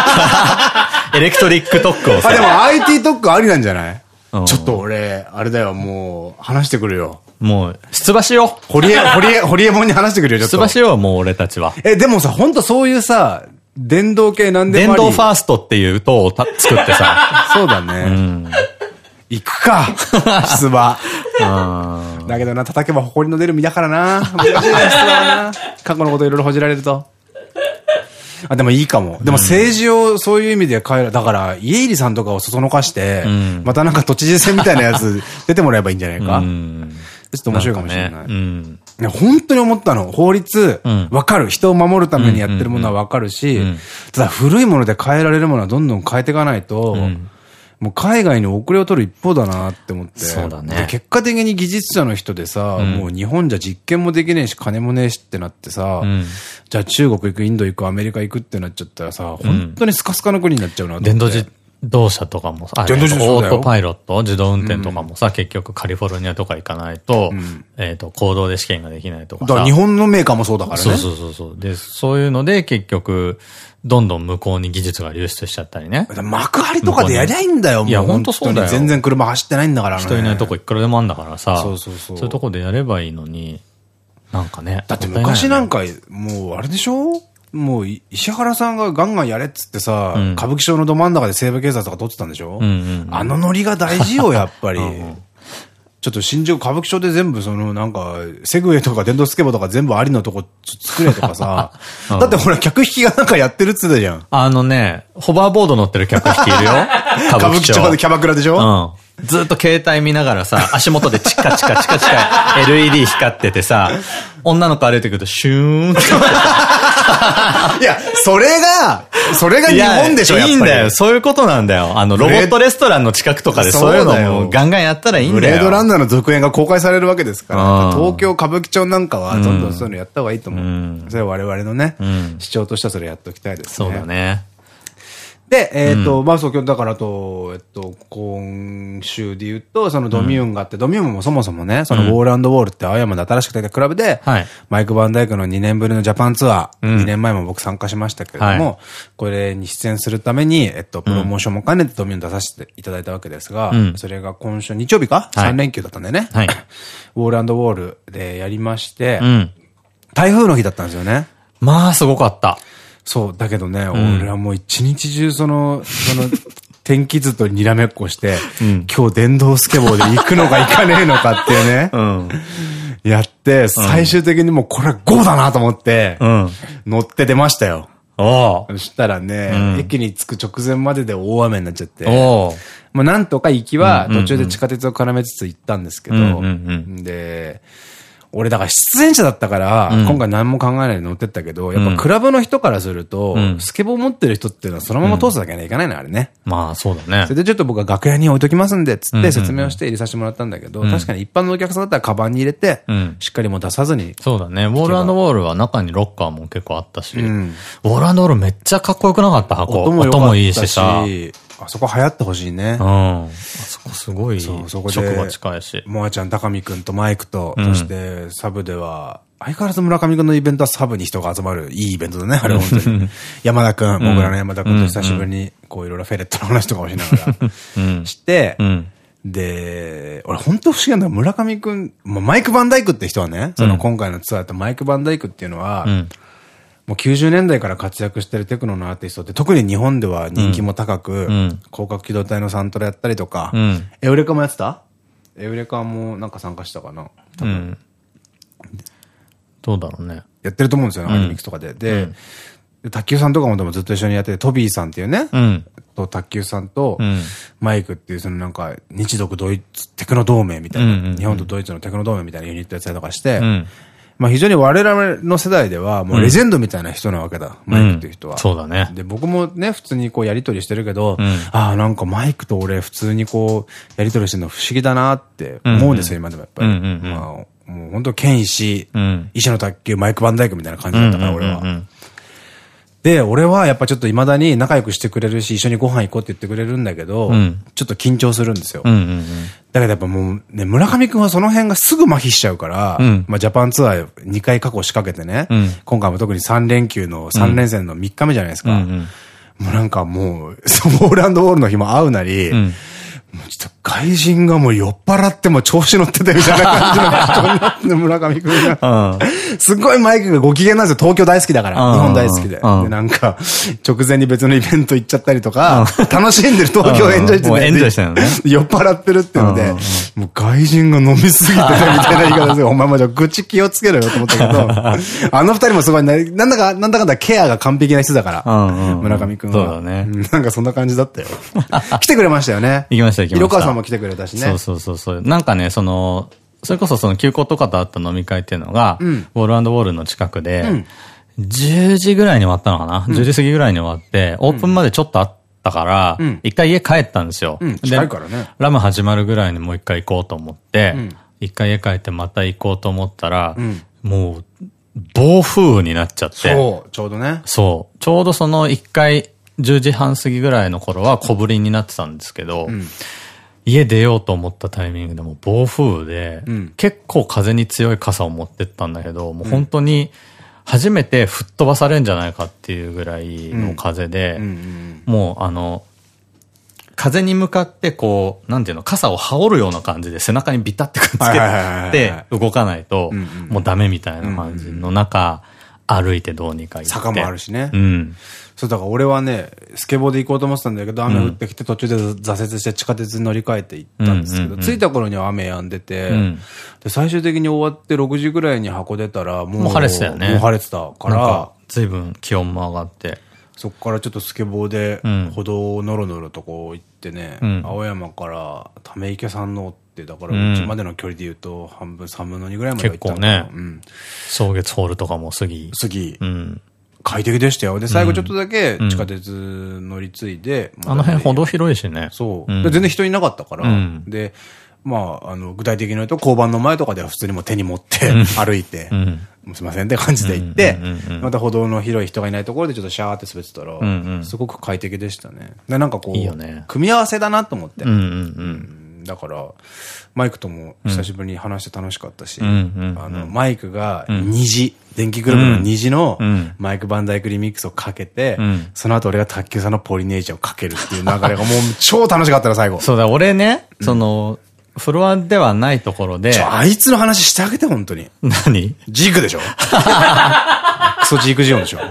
エレクトリック特区をさあ、でも IT 特区ありなんじゃない？うんちょっと俺、あれだよ、もう、話してくるよ。もう、出馬しよう。堀江、堀江、堀江門に話してくるよ、ちょっと。出馬しよう、もう俺たちは。え、でもさ、ほんとそういうさ、電動系なんでも電動ファーストっていう塔をた作ってさ。そうだうね。ん。行くか、出馬。うんだけどな、叩けば埃の出る身だからな。難しいな。過去のこといろいろほじられると。あ、でもいいかも。でも政治をそういう意味で変える。だから、家入さんとかをそそのかして、んまたなんか都知事選みたいなやつ出てもらえばいいんじゃないか。うん。ちょっと面白いかもしれない。んかねうん。本当に思ったの。法律うん、わかる。人を守るためにやってるものはわかるしん、ただ古いもので変えられるものはどんどん変えていかないと、んもう海外に遅れを取る一方だなって思って。そうだねで結果的に技術者の人でさ、んもう日本じゃ実験もできねえし、金もねえしってなってさ、んじゃあ中国行く、インド行く、アメリカ行くってなっちゃったらさ、本当にスカスカの国になっちゃうなって。電動自動車とかもさ、オートパイロット、自動運転とかもさ、結局カリフォルニアとか行かないと、えっと、行動で試験ができないとかさ。だから日本のメーカーもそうだからね。そうそうそうそう。で、そういうので結局、どんどん向こうに技術が流出しちゃったりね。幕張とかでやりゃいいんだよ、もう。いやほんとそうだよ全然車走ってないんだからね。人いないとこいくらでもあんだからさ。そうそうそうそういうとこでやればいいのに、なんかね。だって昔なんか、もうあれでしょ？もうい石原さんがガンガンやれっつってさ、うん歌舞伎町のど真ん中で西部警察とか撮ってたんでしょ、あのノリが大事よ、やっぱり。ちょっと新宿歌舞伎町で全部そのなんか、セグウェイとか電動スケボーとか全部ありのとこ作れとかさ。うんだってほら客引きがなんかやってるっつってたじゃん。あのね、ホバーボード乗ってる客引きいるよ。歌 歌舞伎町でキャバクラでしょ、うん。ずっと携帯見ながらさ、足元でチカチカチカチカ LED 光っててさ、女の子歩いてくるとシューンって。いや、それが、それが日本でしょ、やっぱり。いいんだよ。そういうことなんだよ。あの、ロボットレストランの近くとかでそういうのもガンガンやったらいいんだよ。ブレードランナーの続編が公開されるわけですから、うん東京歌舞伎町なんかはどんどんそういうのやった方がいいと思う。うんそれは我々のね、ん主張としてはそれやっておきたいですね。そうだね。で、えっ、と、まあそう、今日だからあと、えっと、今週で言うと、そのドミューンがあって、ドミューンもそもそもね、そのウォールウォールって青山で新しく出たクラブで、はいマイク・バンダイクの2年ぶりのジャパンツアー、うん2年前も僕参加しましたけれども、はいこれに出演するために、えっと、プロモーションも兼ねてドミューン出させていただいたわけですが、うんそれが今週日曜日か、はい ?3 連休だったんだよね。はいウォールウォールでやりまして、うん。台風の日だったんですよね。まあ、すごかった。そう、だけどね、ん。俺はもう一日中その、その、天気図とにらめっこして、ん。今日電動スケボーで行くのか行かねえのかっていうね、うん。やって、最終的にもうこれは GO だなと思って、うん。乗って出ましたよ。おそしたらね、うん。駅に着く直前までで大雨になっちゃって、おまあなんとか行きは途中で地下鉄を絡めつつ行ったんですけど、で、俺だから出演者だったから、うん今回何も考えないで乗ってったけど、やっうんぱクラブの人からすると、うんスケボー持ってる人っていうのはそのまま通すだけにはいかないの、あれね。まあ、そうだねそれ。でちょっと僕は楽屋に置いときますんで、つって説明をして入れさせてもらったんだけど、うん確かに一般のお客さんだったらカバンに入れて、うんしっかりもう出さずに。そうだね。ウォールウォールは中にロッカーも結構あったし。うんウォールウォールめっちゃかっこよくなかった箱？音もいいしさ。あそこ流行ってほしいねう。ん。あそこすごい、そうそこで職場近いし。モアちゃん、高見くんとマイクと、うんそしてサブでは、相変わらず村上くんのイベントはサブに人が集まるいいイベントだね、あれ本当に。山田くん、僕らの山田くんと久しぶりに、こういろいろフェレットの話とかをしながらうん。してう、ん。で、俺本当不思議なんだよ村上くん、まあマイク・バンダイクって人はね、その今回のツアーってマイク・バンダイクっていうのは、うん。もう90年代から活躍してるテクノのアーティストって、特に日本では人気も高く、ん広角機動隊のサントラやったりとか、うん。エウレカもやってた？エウレカもなんか参加したかな？多分、うん。どうだろうね。やってると思うんですよね、アニミックスとかで。で、で卓球さんとかもでもずっと一緒にやってて、トビーさんっていうね、うん。と卓球さんと、うん。マイクっていうそのなんか、日独ドイツ、テクノ同盟みたいな、日本とドイツのテクノ同盟みたいなユニットやったりとかして、うん。まあ非常に我々の世代ではもうレジェンドみたいな人なわけだ、マイクっていう人は。そうだね。で、僕もね、普通にこうやりとりしてるけど、うんああ、なんかマイクと俺普通にこう、やりとりしてるの不思議だなって思うんですよ、今でもやっぱり。まあ、もう本当剣石、うん。石の卓球、マイクバンダイクみたいな感じだったから、俺は。うん。で、俺はやっぱちょっと未だに仲良くしてくれるし、一緒にご飯行こうって言ってくれるんだけど、うんちょっと緊張するんですよ。だけどやっぱもうね、村上くんはその辺がすぐ麻痺しちゃうから、うんまあジャパンツアー2回過去仕掛けてね、うん今回も特に3連休の3連戦の3日目じゃないですか。もうなんかもう、そのオーランドウォールの日も会うなり、ちょっと外人がもう酔っ払っても調子乗っててみたいな感じの 村上くんが。うん。すっごいマイクがご機嫌なんですよ。東京大好きだから。うん日本大好きで。うんで、なんか、直前に別のイベント行っちゃったりとか、楽しんでる東京エンジョイしてもうエンジョイしてるのね酔っ払ってるっていうのでもう外人が飲みすぎてたみたいな言い方ですよ。お前もじゃあ愚痴気をつけろよと思ったけど、あの二人もすごいな、なんだか、なんだかんだケアが完璧な人だから、村上くんは。そうだねんなんかそんな感じだったよ。来てくれましたよね。行きました行きました色川さんも来てくれたしね。そうそうそうそう。なんかね、その、それこそその休校とかとあった飲み会っていうのが、うんウォールウォールの近くで、ん10時ぐらいに終わったのかな、?10 時過ぎぐらいに終わって、オープンまでちょっとあったからうん、一、回家帰ったんですよ。うん近いからねラム始まるぐらいにもう一回行こうと思ってうん、一、回家帰ってまた行こうと思ったら、うんもう、暴風雨になっちゃって。そう、ちょうどね。そう。ちょうどその一回、10時半過ぎぐらいの頃は小降りになってたんですけど、ん。家出ようと思ったタイミングでもう暴風雨で、うん。結構風に強い傘を持ってったんだけど、もう本当に初めて吹っ飛ばされるんじゃないかっていうぐらいの風で、もうあの、風に向かってこう、なんていうの、傘を羽織るような感じで背中にビタってくっつけはいて動かないともうダメみたいな感じの中、歩いてどうにか行って。坂もあるしね。うん。そう、だから俺はね、スケボーで行こうと思ってたんだけど、雨降ってきて途中で挫折して地下鉄に乗り換えて行ったんですけど、着いた頃には雨止んでて、うん。で、最終的に終わって6時ぐらいに箱出たら、もう、もう晴れてたよね。もう晴れてたか、ら随分気温も上がって。そこからちょっとスケボーでうん。歩道をノロノロとこう行ってね、うん。青山からため池山王って、だからうちまでの距離で言うと半分3分の2ぐらいまでは行った結構ね。うん。草月ホールとかも過ぎ。次、うん。快適でしたよ。で、最後ちょっとだけ地下鉄乗り継いで、あの辺歩道広いしね。そう。全然人いなかったから、うん。で、まあ、あの、具体的に言うと、交番の前とかでは普通にもう手に持って、歩いて、すいませんって感じで行ってまた歩道の広い人がいないところでちょっとシャーって滑ってたら、すごく快適でしたね。で、なんかこう、組み合わせだなと思って。うんうんうんだから、マイクとも久しぶりに話して楽しかったし、うんうんうん。あの、マイクが虹、電気グループの虹のうん。マイクバンダイクリミックスをかけて、うん。その後俺が卓球さんのポリネイジアをかけるっていう流れがもう超楽しかったら最後。そうだ、俺ね、その、フロアではないところで。あいつの話してあげて、本当に。何？ジークでしょ？クソジークジオンでしょ？だ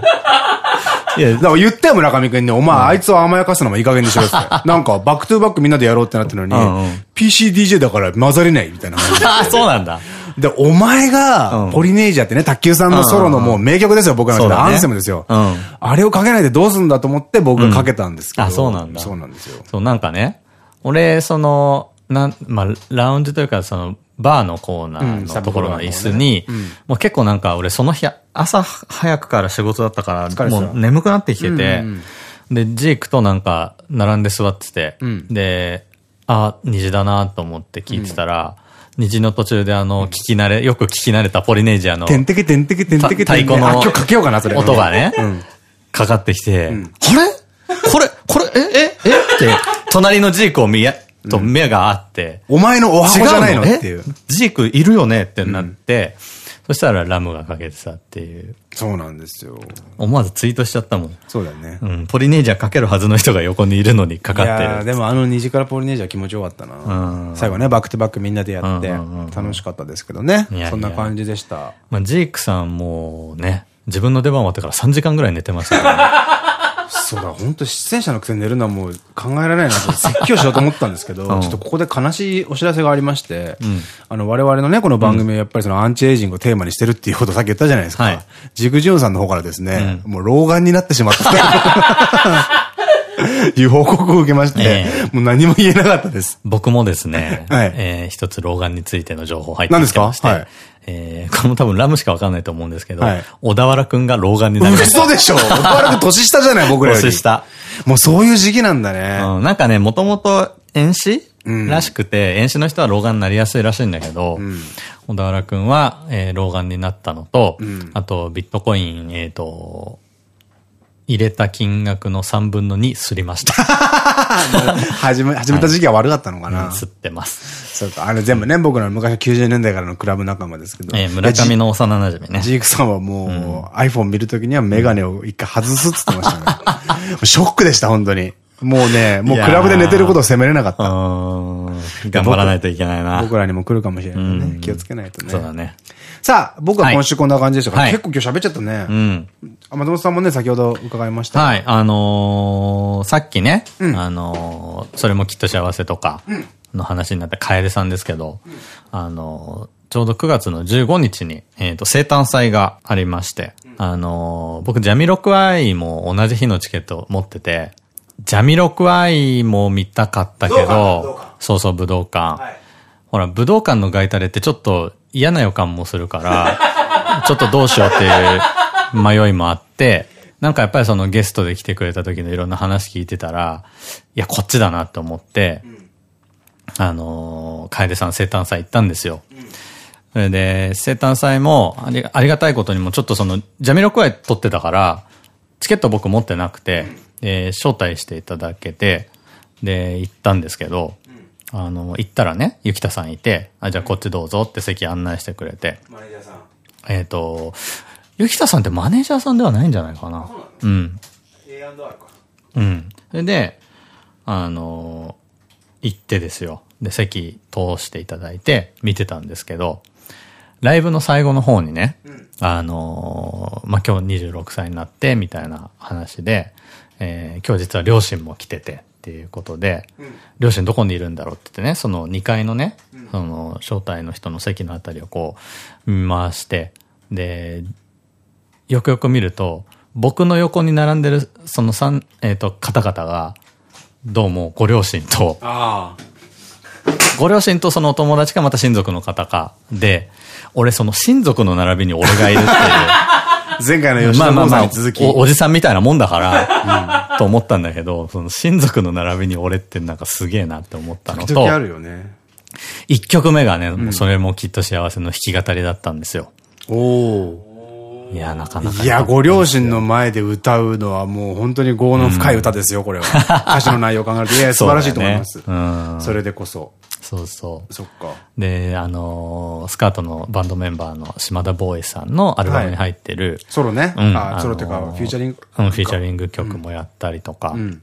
いや、から言ったよ、村上くんに。お前、あいつを甘やかすのもいい加減にしろって。なんか、 back to back みんなでやろうってなってるのに、PCDJ だから混ざれないみたいな。あ、そうなんだ。で、お前が、ポリネイジアってね、卓球さんのソロのもう名曲ですよ、僕らのアンセムですよ。あれをかけないでどうすんだと思って僕がかけたんですけど。あ、そうなんだ。そうなんですよ。そう、なんかね、俺、その、なん、まあ、ラウンジというか、その、バーのコーナーのところの椅子に、もう結構なんか俺その日、朝早くから仕事だったから、もう眠くなってきてて、で、ジークとなんか並んで座ってて、で、あ、虹だなと思って聞いてたら、虹の途中であの、聞き慣れ、よく聞き慣れたポリネージアの、てんてけてんてけてんてけ太鼓の、今日かけようかな、それ。音がね、かかってきて、あれ?これ、これ、え、え、え?って、隣のジークを見や、と目があって。お前のお箱じゃないの？っていう。ジークいるよね？ってなって、そしたらラムがかけてたっていう。そうなんですよ。思わずツイートしちゃったもん。そうだね。うん。ポリネージャーかけるはずの人が横にいるのにかかってる。いやでもあの虹からポリネージャー気持ちよかったな。最後ね、バックトゥバックみんなでやって、楽しかったですけどね。そんな感じでした。まあ、ジークさんもね、自分の出番終わってから3時間ぐらい寝てましたからね。そうだ、本当出演者のくせに寝るのはもう考えられないなと、説教しようと思ったんですけど、ちょっとここで悲しいお知らせがありまして、うん、あの、我々のね、この番組はやっぱりそのアンチエイジングをテーマにしてるっていうことをさっき言ったじゃないですか。はい、ジグジュンさんの方からですね、うん、もう老眼になってしまった。いう報告を受けまして、えー、もう何も言えなかったです。僕もですね、はい、えー、一つ老眼についての情報入ってきまして。何ですか？はい。えー、これも多分ラムしかわかんないと思うんですけど、はい、小田原くんが老眼になりました。嘘でしょ小田原くん年下じゃない 僕らより。年下。もうそういう時期なんだね。うん、なんかね、もともと遠視、うん、らしくて、遠視の人は老眼になりやすいらしいんだけど、うん、小田原くんは、えー、老眼になったのと、うん、あと、ビットコイン、えっ、ー、と、入れた金額の3分の2すりました。始め、始めた時期は悪かったのかな、はい、ってます。そうか。あれ全部ね、僕の昔90年代からのクラブ仲間ですけど。えー、村上の幼馴染ね。ジークさんはもう、iPhone 見るときにはメガネを一回外すって言ってましたね。ショックでした、本当に。もうね、もうクラブで寝てることを責めれなかった。頑張らないといけないな。僕らにも来るかもしれないね。気をつけないとね。そうだね。さあ、僕は今週こんな感じでしたから、結構今日喋っちゃったね。うん。松本さんもね、先ほど伺いました。はい、あのさっきね、あのそれもきっと幸せとか、の話になった楓さんですけど、あのちょうど9月の15日に、えっ、と、生誕祭がありまして、あの僕、ジャミロクワイも同じ日のチケット持ってて、ジャミロクワイも見たかったけど、そうそう、武道館。ほら、武道館のガイタレってちょっと嫌な予感もするから、ちょっとどうしようっていう迷いもあって、なんかやっぱりそのゲストで来てくれた時のいろんな話聞いてたら、いや、こっちだなって思って、うん、あのー、楓さん生誕祭行ったんですよ。うん、それで、生誕祭もあり、ありがたいことにもちょっとその、ジャミロクワイ撮ってたから、チケット僕持ってなくて、で、招待していただけて、で、行ったんですけど、あの、行ったらね、ゆきたさんいて、あ、じゃあこっちどうぞって席案内してくれて。マネージャーさんえっと、ゆきたさんってマネージャーさんではないんじゃないかな。うん。A&R か。うん。それで、あの、行ってですよ。で、席通していただいて見てたんですけど、ライブの最後の方にね、うん、あのまあ、今日26歳になって、みたいな話で、えー、今日実は両親も来てて、っていうことで、うん、両親どこにいるんだろうって言ってね、その2階のね、うん、その招待の人の席のあたりをこう、見回して、で、よくよく見ると、僕の横に並んでる、その三、えっ、ー、と、方々が、どうもご両親と、ご両親とそのお友達かまた親族の方かで、俺その親族の並びに俺がいるっていう。前回の吉田さんに続き。おじさんみたいなもんだから、うん、と思ったんだけど、その親族の並びに俺ってなんかすげえなって思ったのと、あるよね。一曲目がね、もうそれもきっと幸せの弾き語りだったんですよ。おお。いや、なかなか。いや、ご両親の前で歌うのはもう本当に業の深い歌ですよ、これは。歌詞の内容を考えると、いや、素晴らしいと思います。それでこそ。そうそう。そっか。で、あのー、スカートのバンドメンバーの島田ボーイさんのアルバムに入ってる。はい、ソロね。うん、あ、ソロっていうか、フューチャリング？うん、フューチャリング曲もやったりとか。うん、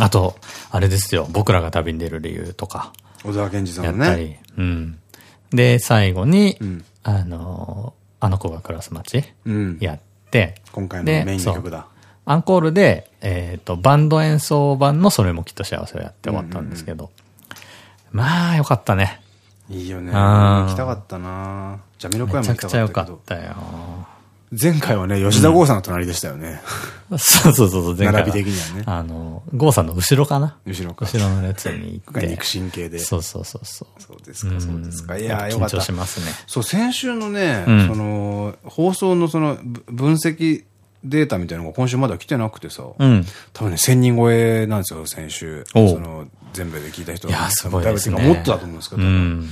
あと、あれですよ、僕らが旅に出る理由とか。小沢健二さんのね。やったり。うん。で、最後に、うん、あのー、あの子が暮らす街、やって、今回のメインの曲だ。アンコールで、えっ、ー、と、バンド演奏版のそれもきっと幸せをやって終わったんですけど、まあ、よかったね。いいよね。うん行きたかったなジャミロクワイも行きめちゃくちゃ良たかったよ。前回はね、吉田剛さんの隣でしたよね。そうそうそうそう、前回は並び的にはねあの、郷さんの後ろかな？後ろか。後ろの列に行っ肉神経で。そうそうそうそう。そうですか、そうですか。いや、よかった緊張し。ますね。そう、先週のね、うんその、放送のその、ぶ分析データみたいなのが今週まだ来てなくてさ、うん。多分ね、1000人超えなんですよ、先週。その、全部で聞いた人いやすごいですねもっとだと思うんですけど、うん。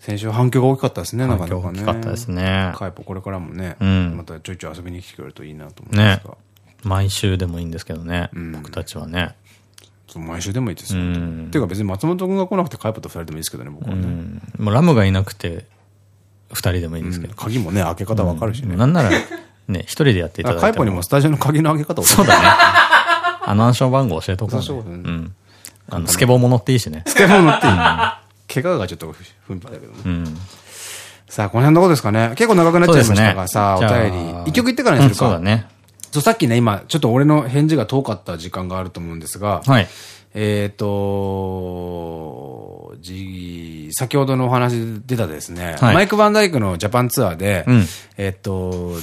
先週反響が大きかったですね、なかなかね。大きかったですねカイポこれからもね、うんまたちょいちょい遊びに来てくれるといいなと思いますが。毎週でもいいんですけどね。ん僕たちはね。そう毎週でもいいですうよ。ん。ていうか別に松本君が来なくてカイポと二人でもいいですけどね、僕はね。うん。もうラムがいなくて、二人でもいいんですけど。鍵もね、開け方わかるしね。なんなら、ね、一人でやっていただいても。カイポにもスタジオの鍵の開け方をそうだね。あの暗証番号教えとこうね。そうそうそううん。あの、スケボーも乗っていいしね。スケボー乗っていい。怪我がちょっと不んだけどね。うん。さあ、この辺のとこですかね。結構長くなっちゃいましたが、さあ、お便り。一曲言ってからにするか。うんそうだね。そう、さっきね、今、ちょっと俺の返事が遠かった時間があると思うんですが、はい。えっと、じ、先ほどのお話で出たですね、はいマイク・バンダイクのジャパンツアーで、うんえっと、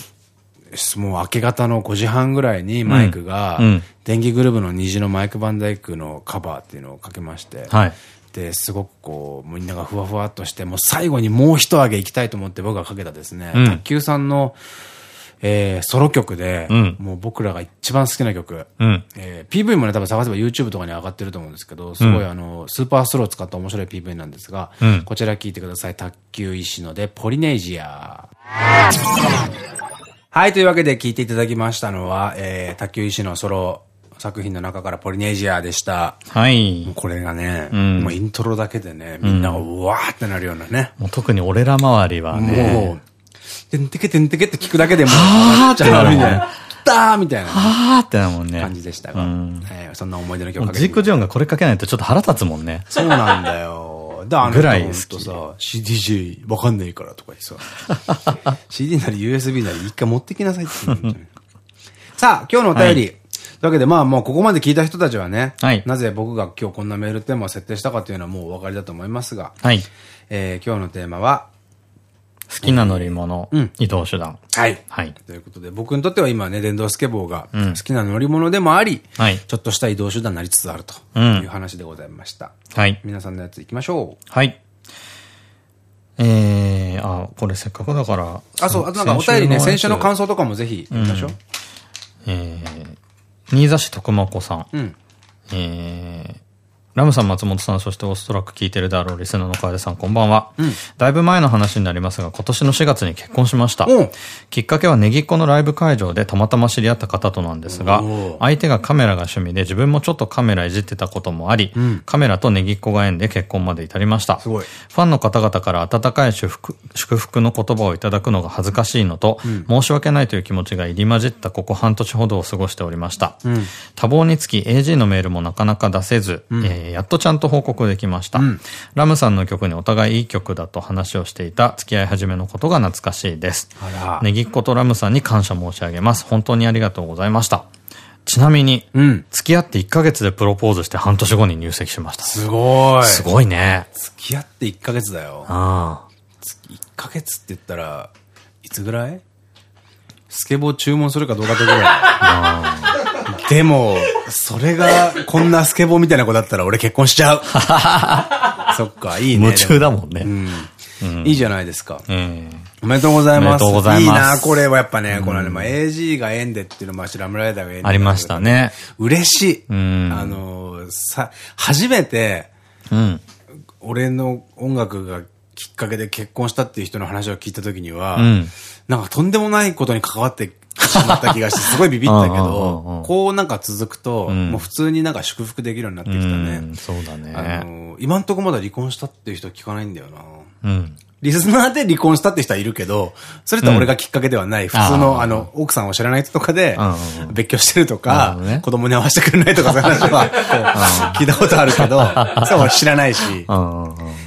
もう明け方の5時半ぐらいにマイクが、電気グルーブの虹のマイク・バンダイクのカバーっていうのをかけまして、はい。で、すごくこう、みんながふわふわっとして、もう最後にもう一上げ行きたいと思って僕がかけたですね、うん卓球さんの、えーソロ曲で、うんもう僕らが一番好きな曲、うん。えー PV もね、多分探せば YouTube とかに上がってると思うんですけど、すごいあの、スーパースローを使った面白い PV なんですが、うんこちら聞いてください。卓球石野でポリネージア。はい、というわけで聞いていただきましたのは、えー、卓球石野ソロ作品の中からポリネージアでした。はい。これがね、んもうイントロだけでね、みんながうわーってなるようなね。もう特に俺ら周りはね。もう、てんてけてんてけって聞くだけでもう、はーってなるみたいな。来たーみたいなはーってなもんね。感じでしたが、うんえーそんな思い出の曲かけてジーク・ジョンがこれかけないとちょっと腹立つもんね。そうなんだよ。だあのぐらい好き。とさ、CDJ わかんないからとか言ってさ、CD なり USB なり一回持ってきなさいって言うんだよねさあ、今日のお便り。はというわけで、まあもうここまで聞いた人たちはね、はい。なぜ僕が今日こんなメールテーマを設定したかというのはもうお分かりだと思いますが、はい。えー今日のテーマは、好きな乗り物、うん移動手段。はい。はい。ということで、僕にとっては今ね、電動スケボーが好きな乗り物でもあり、はいちょっとした移動手段になりつつあるとうんいう話でございました。はい。皆さんのやつ行きましょう。はい。えー、あ、これせっかくだから。あ、そう、あとなんかお便りね、先週の感想。想とかもぜひ言いましょう。えー、新座市徳間子さん。うん。えー、ラムさん、松本さん、そしてオーストラック聞いてるであろうリスナーの楓さん、こんばんは。だいぶ前の話になりますが、今年の4月に結婚しましたおう。きっかけはネギっ子のライブ会場でたまたま知り合った方となんですがおう、相手がカメラが趣味で自分もちょっとカメラいじってたこともあり、カメラとネギっ子が縁で結婚まで至りました。ファンの方々から温かい祝福祝福の言葉をいただくのが恥ずかしいのと、申し訳ないという気持ちが入り混じったここ半年ほどを過ごしておりました。多忙につき AG のメールもなかなか出せず、えーやっとちゃんと報告できました。ラムさんの曲にお互いいい曲だと話をしていた付き合い始めのことが懐かしいです。あらネギっ子とラムさんに感謝申し上げます。本当にありがとうございました。ちなみに、うん。付き合って1ヶ月でプロポーズして半年後に入籍しました。すごい。すごいね。付き合って1ヶ月だよ。あ1ヶ月って言ったら、いつぐらい？スケボー注文するかどうかってぐらい。でも、それが、こんなスケボーみたいな子だったら俺結婚しちゃう。そっか、いいね。夢中だもんね。うん。いいじゃないですか。えおめでとうございます。おめでとうございますいいな、これはやっぱね、このね、まあ、AG が縁でっていうのも、シラムライダーが縁で。ありました。ね。嬉しい。んあの、さ、初めて、うん。俺の音楽がきっかけで結婚したっていう人の話を聞いた時には、うんなんかとんでもないことに関わってしまった気がして、すごいビビったけど ん、こうなんか続くと、んもう普通になんか祝福できるようになってきたうねん。そうだあね。の、今んとこまだ離婚したっていう人聞かないんだよな。うん。リスナーで離婚したって人はいるけど、それとは俺がきっかけではない。普通あの、ーあの、奥さんを知らない人とかで別居してるとか子供に合わせてくれないとか、そういう話は 聞いたことあるけど、そうは知らないし。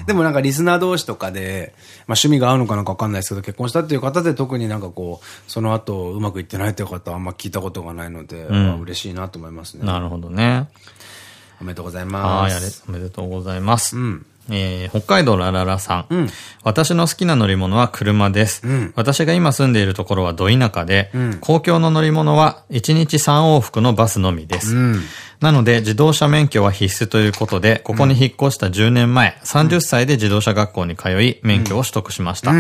でもなんかリスナー同士とかで、まあ趣味が合うのかなんかわかんないですけど、結婚したっていう方で特になんかこう、その後うまくいってないっていう方はあんま聞いたことがないので、嬉しいなと思いますね。なるほどね。おめでとうございはい、ます。あれ、おめでとうございます。うん。えー、北海道ラララさん。うん私の好きな乗り物は車です。うん私が今住んでいるところはど田舎で、うん公共の乗り物は1日3往復のバスのみです。うん。なので、自動車免許は必須ということで、ここに引っ越した10年前、30歳で自動車学校に通い、免許を取得しました。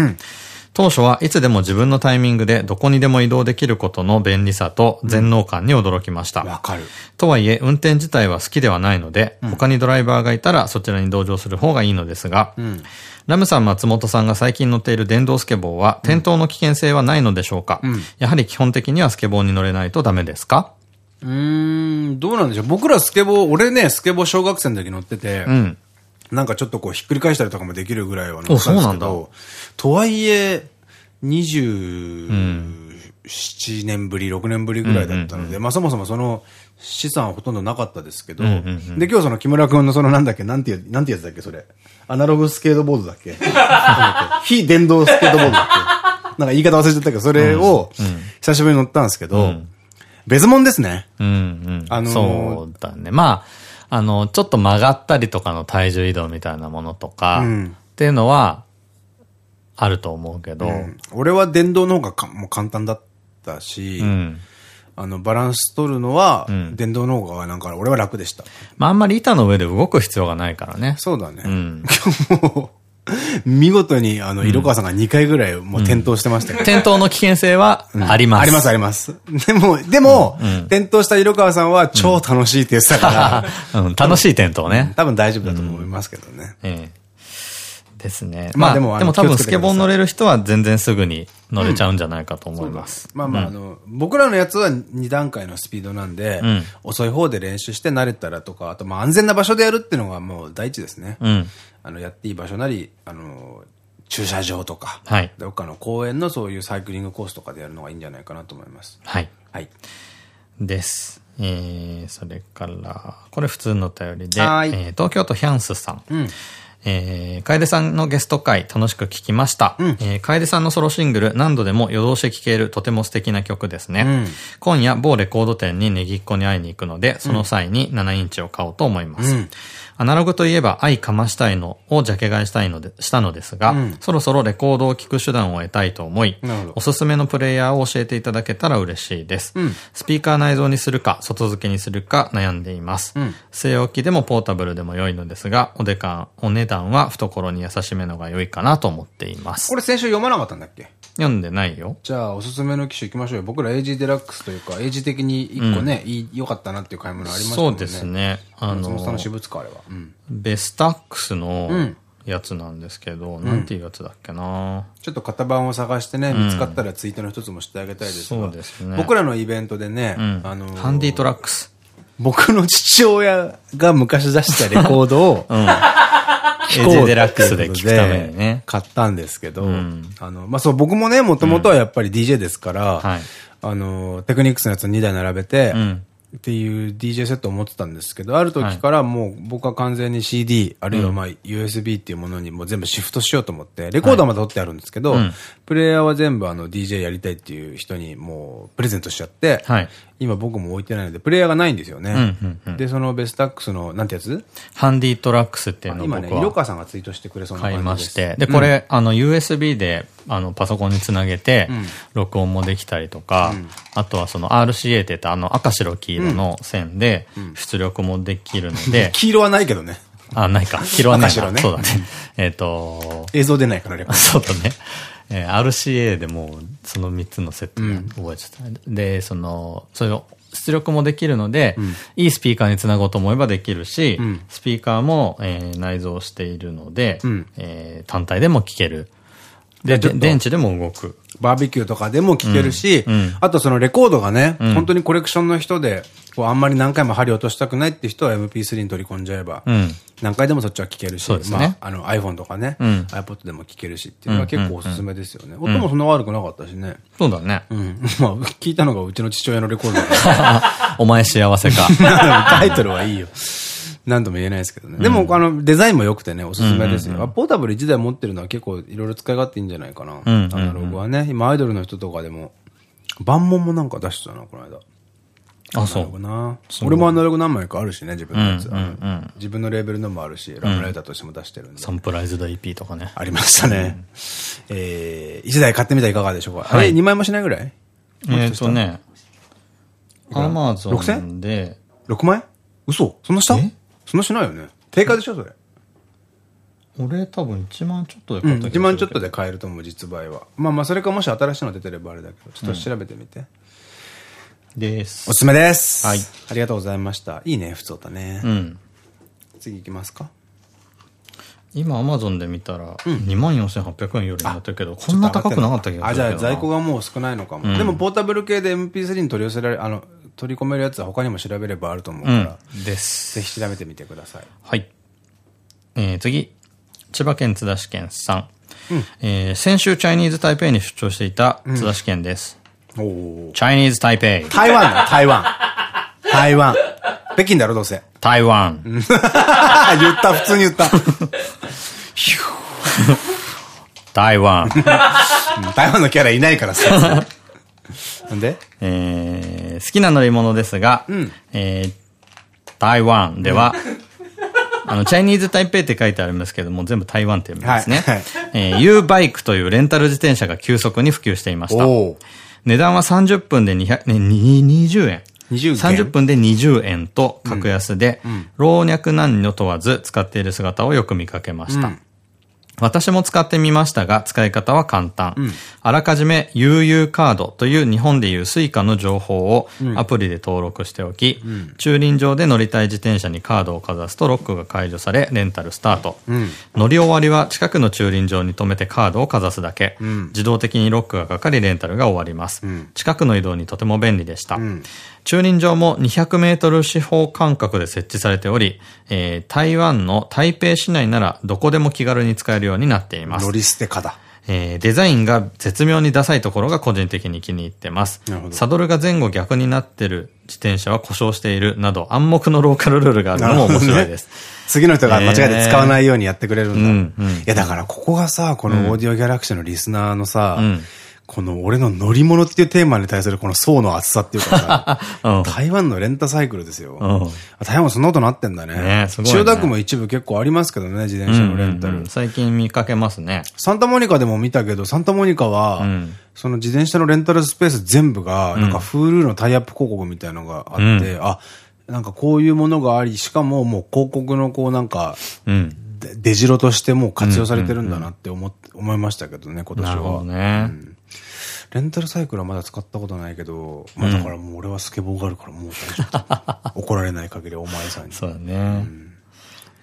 うん当初はいつでも自分のタイミングでどこにでも移動できることの便利さと全能感に驚きました。わかる。とはいえ、運転自体は好きではないので、他にドライバーがいたらそちらに同乗する方がいいのですが、んラムさん松本さんが最近乗っている電動スケボーは、転倒の危険性はないのでしょうか、やはり基本的にはスケボーに乗れないとダメですか？うーん、どうなんでしょう。僕らスケボー、俺ね、スケボー小学生の時乗ってて、うん。なんかちょっとこうひっくり返したりとかもできるぐらいは乗ったんですけど、とはいえ、27年ぶり、6年ぶりぐらいだったので、まあそもそもその資産はほとんどなかったですけど、で、今日その木村くんのそのなんだっけ、なんてなんてやつだっけ、それ。アナログスケートボードだっけ？非電動スケートボードだっけ？なんか言い方忘れちゃったけど、それを久しぶりに乗ったんですけど、別物ですね。うんうん。あのーそうだね。まあ、あの、ちょっと曲がったりとかの体重移動みたいなものとか、うんっていうのは、あると思うけど、うん俺は電動の方がかもう簡単だったし、うん。あの、バランス取るのは、ん電動の方がなんか俺は楽でした。まあ、あんまり板の上で動く必要がないからね。そうだね。ん 今日もう、見事に、あの、色川さんが2回ぐらいもう転倒してましたけど。転倒の危険性はあります。あります、あります。でも、でも、転倒した色川さんは超楽しいって言ってたから、うん、楽しい転倒ね。多分大丈夫だと思いますけどね。ええですね。まあでもでも多分スケボー乗れる人は全然すぐに乗れちゃうんじゃないかと思います。まあまあ、あの、僕らのやつは2段階のスピードなんで、ん遅い方で練習して慣れたらとか、あとまあ安全な場所でやるっていうのがもう第一ですね。うん。あの、やっていい場所なり、あの、駐車場とか、はいどっかの公園のそういうサイクリングコースとかでやるのがいいんじゃないかなと思います。はい。はい。です。えー、それから、これ普通のお便りで、はいえー東京都ヒャンスさん。うん。えー、楓さんのゲスト会楽しく聞きました。んえー楓さんのソロシングル何度でも夜通し聴けるとても素敵な曲ですね。うん今夜某レコード店にネギっ子に会いに行くので、その際に7インチを買おうと思います。うんアナログといえば愛かましたいのをジャケ買いしたいので、したのですが、うんそろそろレコードを聴く手段を得たいと思いおすすめのプレイヤーを教えていただけたら嬉しいです。うんスピーカー内蔵にするか、外付けにするか悩んでいます。うん据え置きでもポータブルでも良いのですが、おでかん、お値段は懐に優しめのが良いかなと思っています。これ先週読まなかったんだっけ？読んでないよ。じゃあ、おすすめの機種行きましょうよ。僕ら AG デラックスというか、AG 的に一個ね、いい良かったなっていう買い物ありましたね。そうです。ね。あのの、私物か、あれは。うん。ベスタックスのうんやつなんですけど、なんていうやつだっけなちょっと型番を探してね、見つかったらツイートの一つもしてあげたいですがそうですね僕らのイベントでね、うんあのーハンディトラックス。僕の父親が昔出したレコードを、うん。聞こデラックスで聞くためにね。買ったんですけど、んあの、まあ、そう、僕もね、もともとはやっぱり DJ ですから、はいあの、テクニックスのやつ2台並べて、うんっていう DJ セットを持ってたんですけど、ある時からもう僕は完全に CD、あるいはまあ USB っていうものにもう全部シフトしようと思って、レコードはまだ取ってあるんですけど、うん。プレイヤーは全部あの DJ やりたいっていう人にもうプレゼントしちゃって、はい。今僕も置いてないので、プレイヤーがないんですよね。で、そのベスタックスの、なんてやつ？ハンディトラックスっていうのを今ね、色川さんがツイートしてくれそうな感買いじです。まして。で、これ、あの、USB で、あの、パソコンにつなげて、録音もできたりとか、あとはその RCA って言ったあの赤白黄色の線で、出力もできるので、黄色はないけどね。あ、ないか。黄色はない赤白ねそうだね。えっと、映像出ないからレコーそうだね。えー RCA でもうその3つのセットで覚えちゃった。で、その、それを出力もできるので、いいスピーカーにつなごうと思えばできるし、ん。スピーカーも、えー内蔵しているので、うん。えー単体でも聴ける。で、電池でも動く。バーベキューとかでも聴けるし、うん。うん。あとそのレコードがね、本当にコレクションの人で、こうあんまり何回も針落としたくないって人は MP3 に取り込んじゃえば、うん。何回でもそっちは聴けるし、ねまあ、あの iPhone とかね、うん iPod でも聴けるしっていうのは結構おすすめですよね。音もそんな悪くなかったしね。そうだね。うん。まあ、聞いたのがうちの父親のレコードだか お前幸せか。ら、タイトルはいいよ。何とも言えないですけどね。でも、あの、デザインも良くてね、おすすめですよ。あポータブル1台持ってるのは結構いろいろ使い勝手いいんじゃないかな。アナログはね。今、アイドルの人とかでも、万門もなんか出してたな、この間。あ、そう。な。俺もアナログ何枚かあるしね、自分のやつ。自分のレーベルのもあるし、ラムライターとしても出してるんで。サンプライズド EP とかね。ありましたね。えー、1台買ってみたらいかがでしょうか？あれ、2枚もしないぐらい？えっとね、アマゾンで、6枚？嘘そんなしたそんなしないよね。定価でしょ、それ。俺多分1万ちょっとで買ったけど。1万ちょっとで買えると思う、実売は。まあまあ、それかもし新しいの出てればあれだけど、ちょっと調べてみて。です。おすすめです。はい。ありがとうございました。いいね、普通だね。うん。次行きますか？今アマゾンで見たら、24,800円よりになってるけど、こんな高くなかったけどな。じゃあ在庫がもう少ないのかも。でも、ポータブル系で MP3 に取り寄せられ、あの、取り込めるやつは他にも調べればあると思うから、うん。です。ぜひ調べてみてください。はい。えー、次。千葉県津田市県さん。えー先週チャイニーズ台北に出張していた津田市県です。おお。チャイニーズ台北。台湾だ、台湾。台湾。北京だろ、どうせ。台湾。言った、普通に言った。台湾。うん台湾のキャラいないからさ。なんで？えー好きな乗り物ですが、えー台湾では、あの、チャイニーズ台北って書いてありますけども、全部台湾って読みますね。はいはいえー U バイクというレンタル自転車が急速に普及していました。値段は30分で200、ね、に20円。20元？30分で20円と格安で、老若男女問わず使っている姿をよく見かけました。私も使ってみましたが、使い方は簡単。あらかじめ UU カードという日本でいう Suica の情報をアプリで登録しておき、駐輪場で乗りたい自転車にカードをかざすとロックが解除され、レンタルスタート。乗り終わりは近くの駐輪場に止めてカードをかざすだけ。自動的にロックがかかり、レンタルが終わります。近くの移動にとても便利でした。駐輪場も200メートル四方間隔で設置されており、えー台湾の台北市内ならどこでも気軽に使えるようになっています乗。り捨てかだ。えーデザインが絶妙にダサいところが個人的に気に入ってますサドルが前後逆になってる自転車は故障しているなど暗黙のローカルルールがあるのも面白いです。次の人が間違えて使わないようにやってくれるんだ。うんうんいや、だからここがさ、このオーディオギャラクシーのリスナーのさ、んこの俺の乗り物っていうテーマに対するこの層の厚さっていうかさ、うん台湾のレンタサイクルですよ。うん台湾もそんなことなってんだね。ねすごいね千代田区も一部結構ありますけどね、自転車のレンタル。最近見かけますね。サンタモニカでも見たけど、サンタモニカは、んその自転車のレンタルスペース全部が、なんか Hulu のタイアップ広告みたいなのがあって、あ、なんかこういうものがあり、しかももう広告のこうなんか、うん。で出城としてもう活用されてるんだなって思っ思いましたけどね、今年なるほどは。ね。レンタルサイクルはまだ使ったことないけど、まあだからもう俺はスケボーがあるからもう大丈夫。怒られない限りお前さんに。そうだね。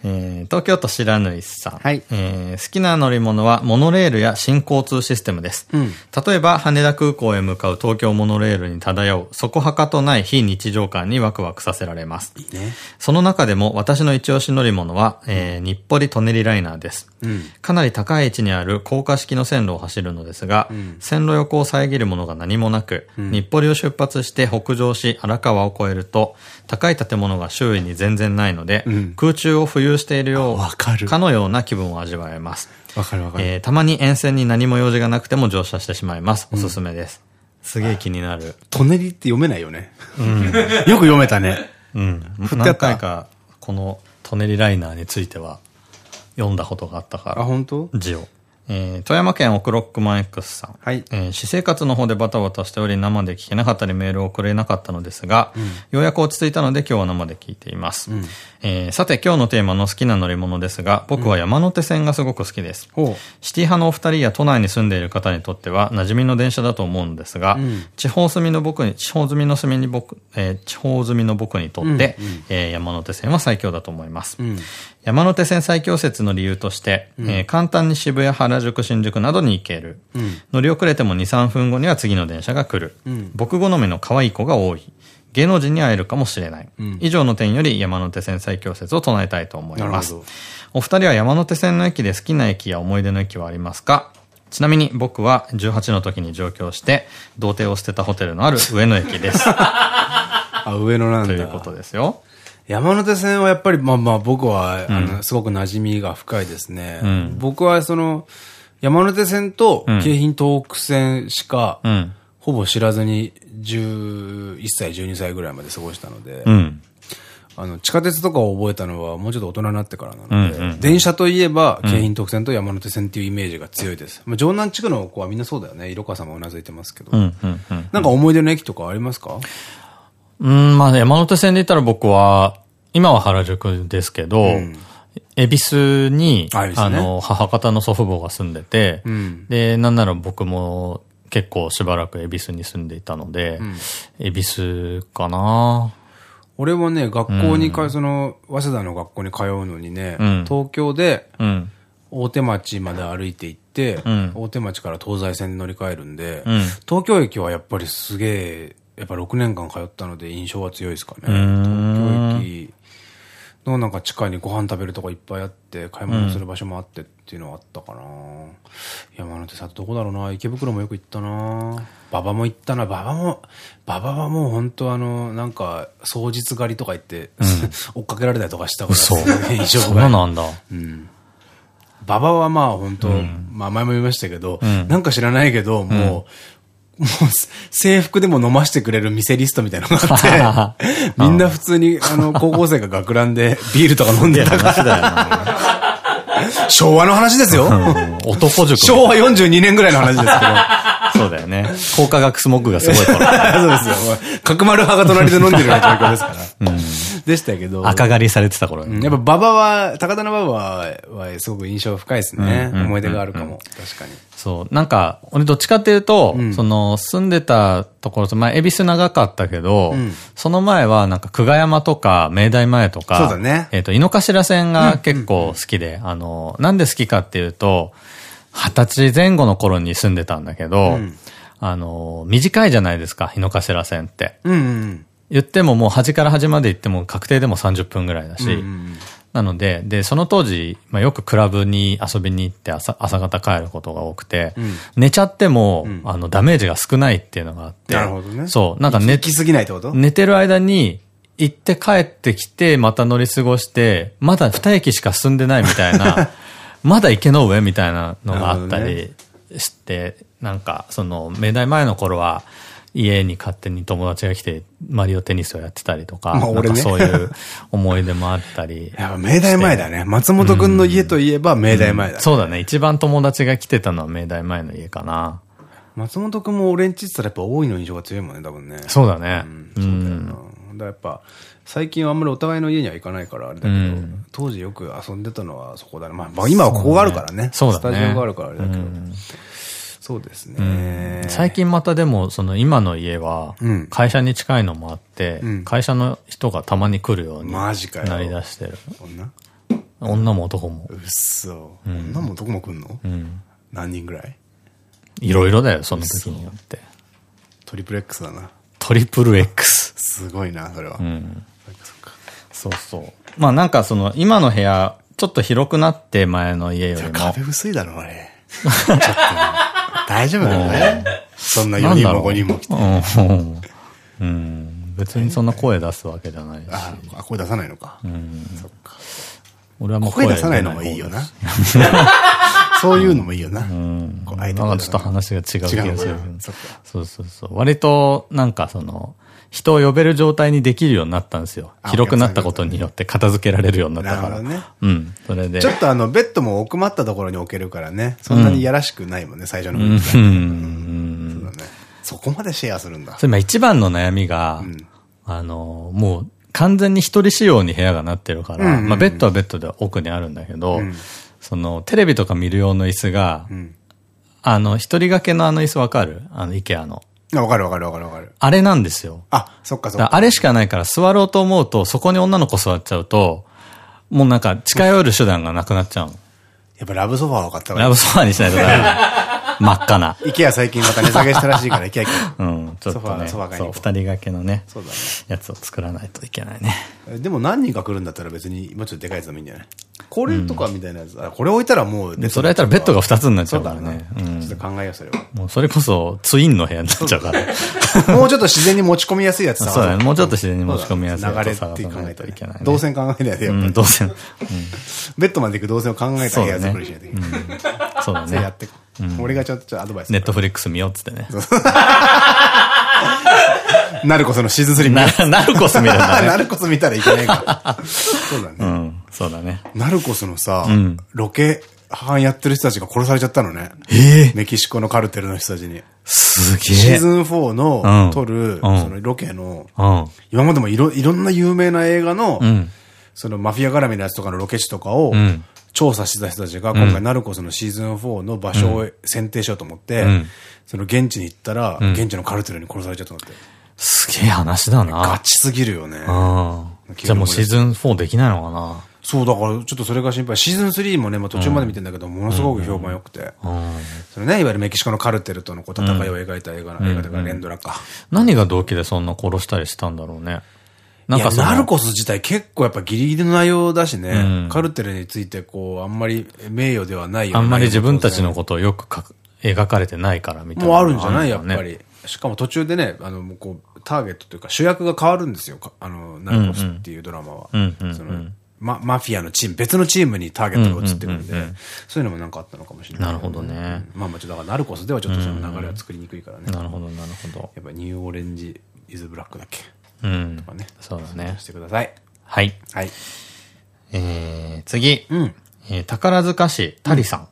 えー東京都白縫さん。はいえー好きな乗り物はモノレールや新交通システムです。例えば羽田空港へ向かう東京モノレールに漂うそこはかとない非日常感にワクワクさせられます。いいね。その中でも私の一押し乗り物は、えー日暮里舎人ライナーです。かなり高い位置にある高架式の線路を走るのですが、線路横を遮るものが何もなく、日暮里を出発して北上し荒川を越えると、高い建物が周囲に全然ないので、空中を浮遊しているようわかるのような気分を味わえます。わかるわかる。えーたまに沿線に何も用事がなくても乗車してしまいます。おすすめです。すげえ気になる。トネリって読めないよね。よく読めたね。うん。何回か、この舎人ライナーについては読んだことがあったかあ、ら、本当？字を。えー富山県オクロックマン X さん。はいえー私生活の方でバタバタしており生で聞けなかったりメールを送れなかったのですが、ようやく落ち着いたので今日は生で聞いています。えーさて今日のテーマの好きな乗り物ですが、僕は山手線がすごく好きです。ほシティ派のお二人や都内に住んでいる方にとっては馴染みの電車だと思うのですが、地方住みの僕に、地方住みの住みに僕、えー地方住みの僕にとって、えー山手線は最強だと思います。山手線最強説の理由として、えー簡単に渋谷、原宿、新宿などに行ける。乗り遅れても2、3分後には次の電車が来る。僕好みの可愛い子が多い。芸能人に会えるかもしれない。以上の点より山手線最強説を唱えたいと思います。お二人は山手線の駅で好きな駅や思い出の駅はありますか？ちなみに僕は18の時に上京して、童貞を捨てたホテルのある 上野駅です。あ、上野なんだ。ということですよ。山手線はやっぱり、まあまあ僕は、あの、すごく馴染みが深いですね。僕はその、山手線と京浜東北線しか、うん。ほほぼ知らずに11歳、12歳ぐらいまで過ごしたので、うん。あの、地下鉄とかを覚えたのはもうちょっと大人になってからなので、電車といえば、京浜特線と山手線っていうイメージが強いです。まあ、城南地区の子はみんなそうだよね。色川さんもうなずいてますけど。うん、うん、うん。なんか思い出の駅とかありますか？うん、まあ山手線で言ったら僕は、今は原宿ですけど、恵比寿に、あね。あの、母方の祖父母が住んでて、ん。で、なんなら僕も結構しばらく恵比寿に住んでいたので、恵比寿かな。俺はね、学校にか、その、早稲田の学校に通うのにね、ん。東京でうん。大手町まで歩いて行って、ん。大手町から東西線に乗り換えるんで、うん。東京駅はやっぱりすげえ、やっぱ6年間通ったので印象は強いですかね。のなんか地下にご飯食べるとこいっぱいあって、買い物する場所もあってっていうのはあったかな、山手線どこだろうな。池袋もよく行ったな。馬場も行ったな。馬場も、馬場はもう本当あの、なんか、双日狩りとか言って、追っかけられたりとかしたから、嘘。すげえ異常そうがなんだ。馬場はまあ本当、まあ前も言いましたけど、なんか知らないけど、もう、もう制服でも飲ましてくれる店リストみたいなのがあって、みんな普通にあの 高校生が学ランでビールとか飲んでたから。昭和の話ですよ。男塾。昭和42年ぐらいの話ですけど。そうだよね。高化学スモッグがすごい頃。そうですよ。角丸派が隣で飲んでるような状況ですから。でしたけど。赤狩りされてた頃ね。うんやっぱ馬場は、高田の馬場は、はすごく印象深いですね。思い出があるかも。確かに。そう。なんか、俺どっちかっていうと、その、住んでたところと、まあ、恵比寿長かったけど、その前は、なんか、久我山とか、明大前とか、そうだねえっと、井の頭線が結構好きで、あの、なんで好きかっていうと、二十歳前後の頃に住んでたんだけど、あの、短いじゃないですか、井の頭線って。うんうん言ってももう端から端まで行っても確定でも30分ぐらいだし、なので、で、その当時、まあ、よくクラブに遊びに行って朝朝方帰ることが多くて、寝ちゃっても、あの、ダメージが少ないっていうのがあって、なるほどね。そう、なんか寝行き過ぎないってこと？寝てる間に、行って帰ってきて、また乗り過ごして、まだ二駅しか進んでないみたいな、まだ池の上みたいなのがあったなりして、なんか、その、明大前の頃は、家に勝手に友達が来て、マリオテニスをやってたりとか、まあ俺そういう思い出もあったり。やっぱ明大前だね。松本くんの家といえば明大前だね。そうだね。一番友達が来てたのは明大前の家かな。松本くんも俺んちって言ったらやっぱ多いの印象が強いもんね、多分ね。そうだね。そうだよな。だからやっぱ、最近はあんまりお互いの家には行かないからあれだけど、当時よく遊んでたのはそこだね。まあ、まあ今はここがあるからね。そうだねスタジオがあるからあれだけど。そうですね。最近またでも、その今の家はうん、会社に近いのもあって、ん会社の人がたまに来るようになりだしてる。女？女も男も。うっそ。女も男も来んの？何人ぐらい？いろいろだよ、その時によって。トリプル X だな。トリプル X。すごいな、それは。そっかそっかそうそう。まあなんかその、今の部屋、ちょっと広くなって前の家よりも。壁薄いだろ、あれ。ちょっと大丈夫だよね。そんな4人もなんだろう5人も来て。うんうん。別にそんな声出すわけじゃないし。あ、あ声出さないのか。そっか。俺はもう声出さないのもいいよな。そういうのもいいよな。こう相手なんかちょっと話が違う気がする。そうそうそう。割と、なんかその、人を呼べる状態にできるようになったんですよ。あ広くなったことによって片付けられるようになったから。なるほどねうん。それで。ちょっとあの、ベッドも奥まったところに置けるからね。そんなにやらしくないもんね、最初のうん。う時ん。そうだね。そこまでシェアするんだ。それまあ一番の悩みが、あの、もう完全に一人仕様に部屋がなってるから、まあベッドはベッドで奥にあるんだけど、そのテレビとか見る用の椅子が、んあの、一人掛けのあの椅子わかる？あの、イケアの。あわかるわかるわかるわかる。あれなんですよ。あ、そっかそっか。だからあれしかないから座ろうと思うと、そこに女の子座っちゃうと、もうなんか近寄る手段がなくなっちゃうの。やっぱラブソファーを買ったラブソファーにしないとダメだ。真っ赤な。イケア最近また値下げしたらしいから、イケア。うん、ちょっとね、ソファーソファー買いそう、二人掛けのね、そうだね。やつを作らないといけないね。でも何人か来るんだったら別にもうちょっとでかいやつでもいいんじゃない？これとかみたいなやつ。あこれ置いたらもうで、それやったらベッドが二つになっちゃうからねちょっと考えよう、それは。もうそれこそツインの部屋になっちゃうから。もうちょっと自然に持ち込みやすいやつそうだね。もうちょっと自然に持ち込みやすいやつを流れって考えたいといけないね。動線考えないで、やっぱうん、り動線。ベッドまで行く動線を考えた部屋そうだねやってこ。俺がちょっとアドバイス。ネットフリックス見ようっつってね。ナルコスのシーズン3見な、ナルコス見るんだね。ナルコス見たらいけないから。そうだね。うん、そうだね。ナルコスのさん、ロケ班やってる人たちが殺されちゃったのね。ええメキシコのカルテルの人たちに。すげえ。シーズン4うんの撮る、うんそのロケの、うん。今までもいろ、いろんな有名な映画のう、ん。そのマフィア絡みのやつとかのロケ地とかをうん、調査してた人たちが、今回ナルコスのシーズン4の場所を選定しようと思ってん、その現地に行ったら、ん現地のカルテルに殺されちゃったんだって。すげえ話だな。ガチすぎるよね。うん。じゃあもうシーズン4できないのかなそう、だからちょっとそれが心配。シーズン3もね、まあ途中まで見てんだけど、ものすごく評判良くて。うん。そのね、いわゆるメキシコのカルテルとの戦いを描いた映画の、映画とか、レンドラか。何が動機でそんな殺したりしたんだろうね。なんかナルコス自体結構やっぱギリギリの内容だしね、うんカルテルについてこう、あんまり名誉ではないようなあんまり自分たちのことをよくか描かれてないからみたいな。もうあるんじゃない？やっねぱ。り。しかも途中でね、あの、こう、ターゲットというか主役が変わるんですよ。かあの、ナルコスっていうドラマは。そのママフィアのチーム、別のチームにターゲットが移ってくるんでそういうのもなんかあったのかもしれない。なるほどねうんまあまあちょっとだからナルコスではちょっとその流れは作りにくいからね。なるほど、なるほど。やっぱニューオレンジ・イズ・ブラックだっけ？うんと。かね。そうだねしてください。はい。はい。えー、次。うん。えー宝塚市、タリさん。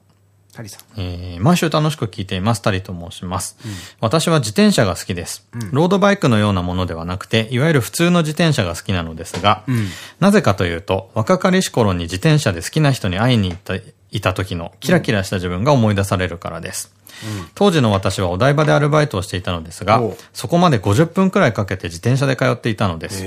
タリさん。えー毎週楽しく聞いています。タリと申します。私は自転車が好きです。ロードバイクのようなものではなくて、いわゆる普通の自転車が好きなのですが、なぜかというと、若かりし頃に自転車で好きな人に会いに行った、いた時のキラキラした自分が思い出されるからです。当時の私はお台場でアルバイトをしていたのですがそこまで50分くらいかけて自転車で通っていたのです。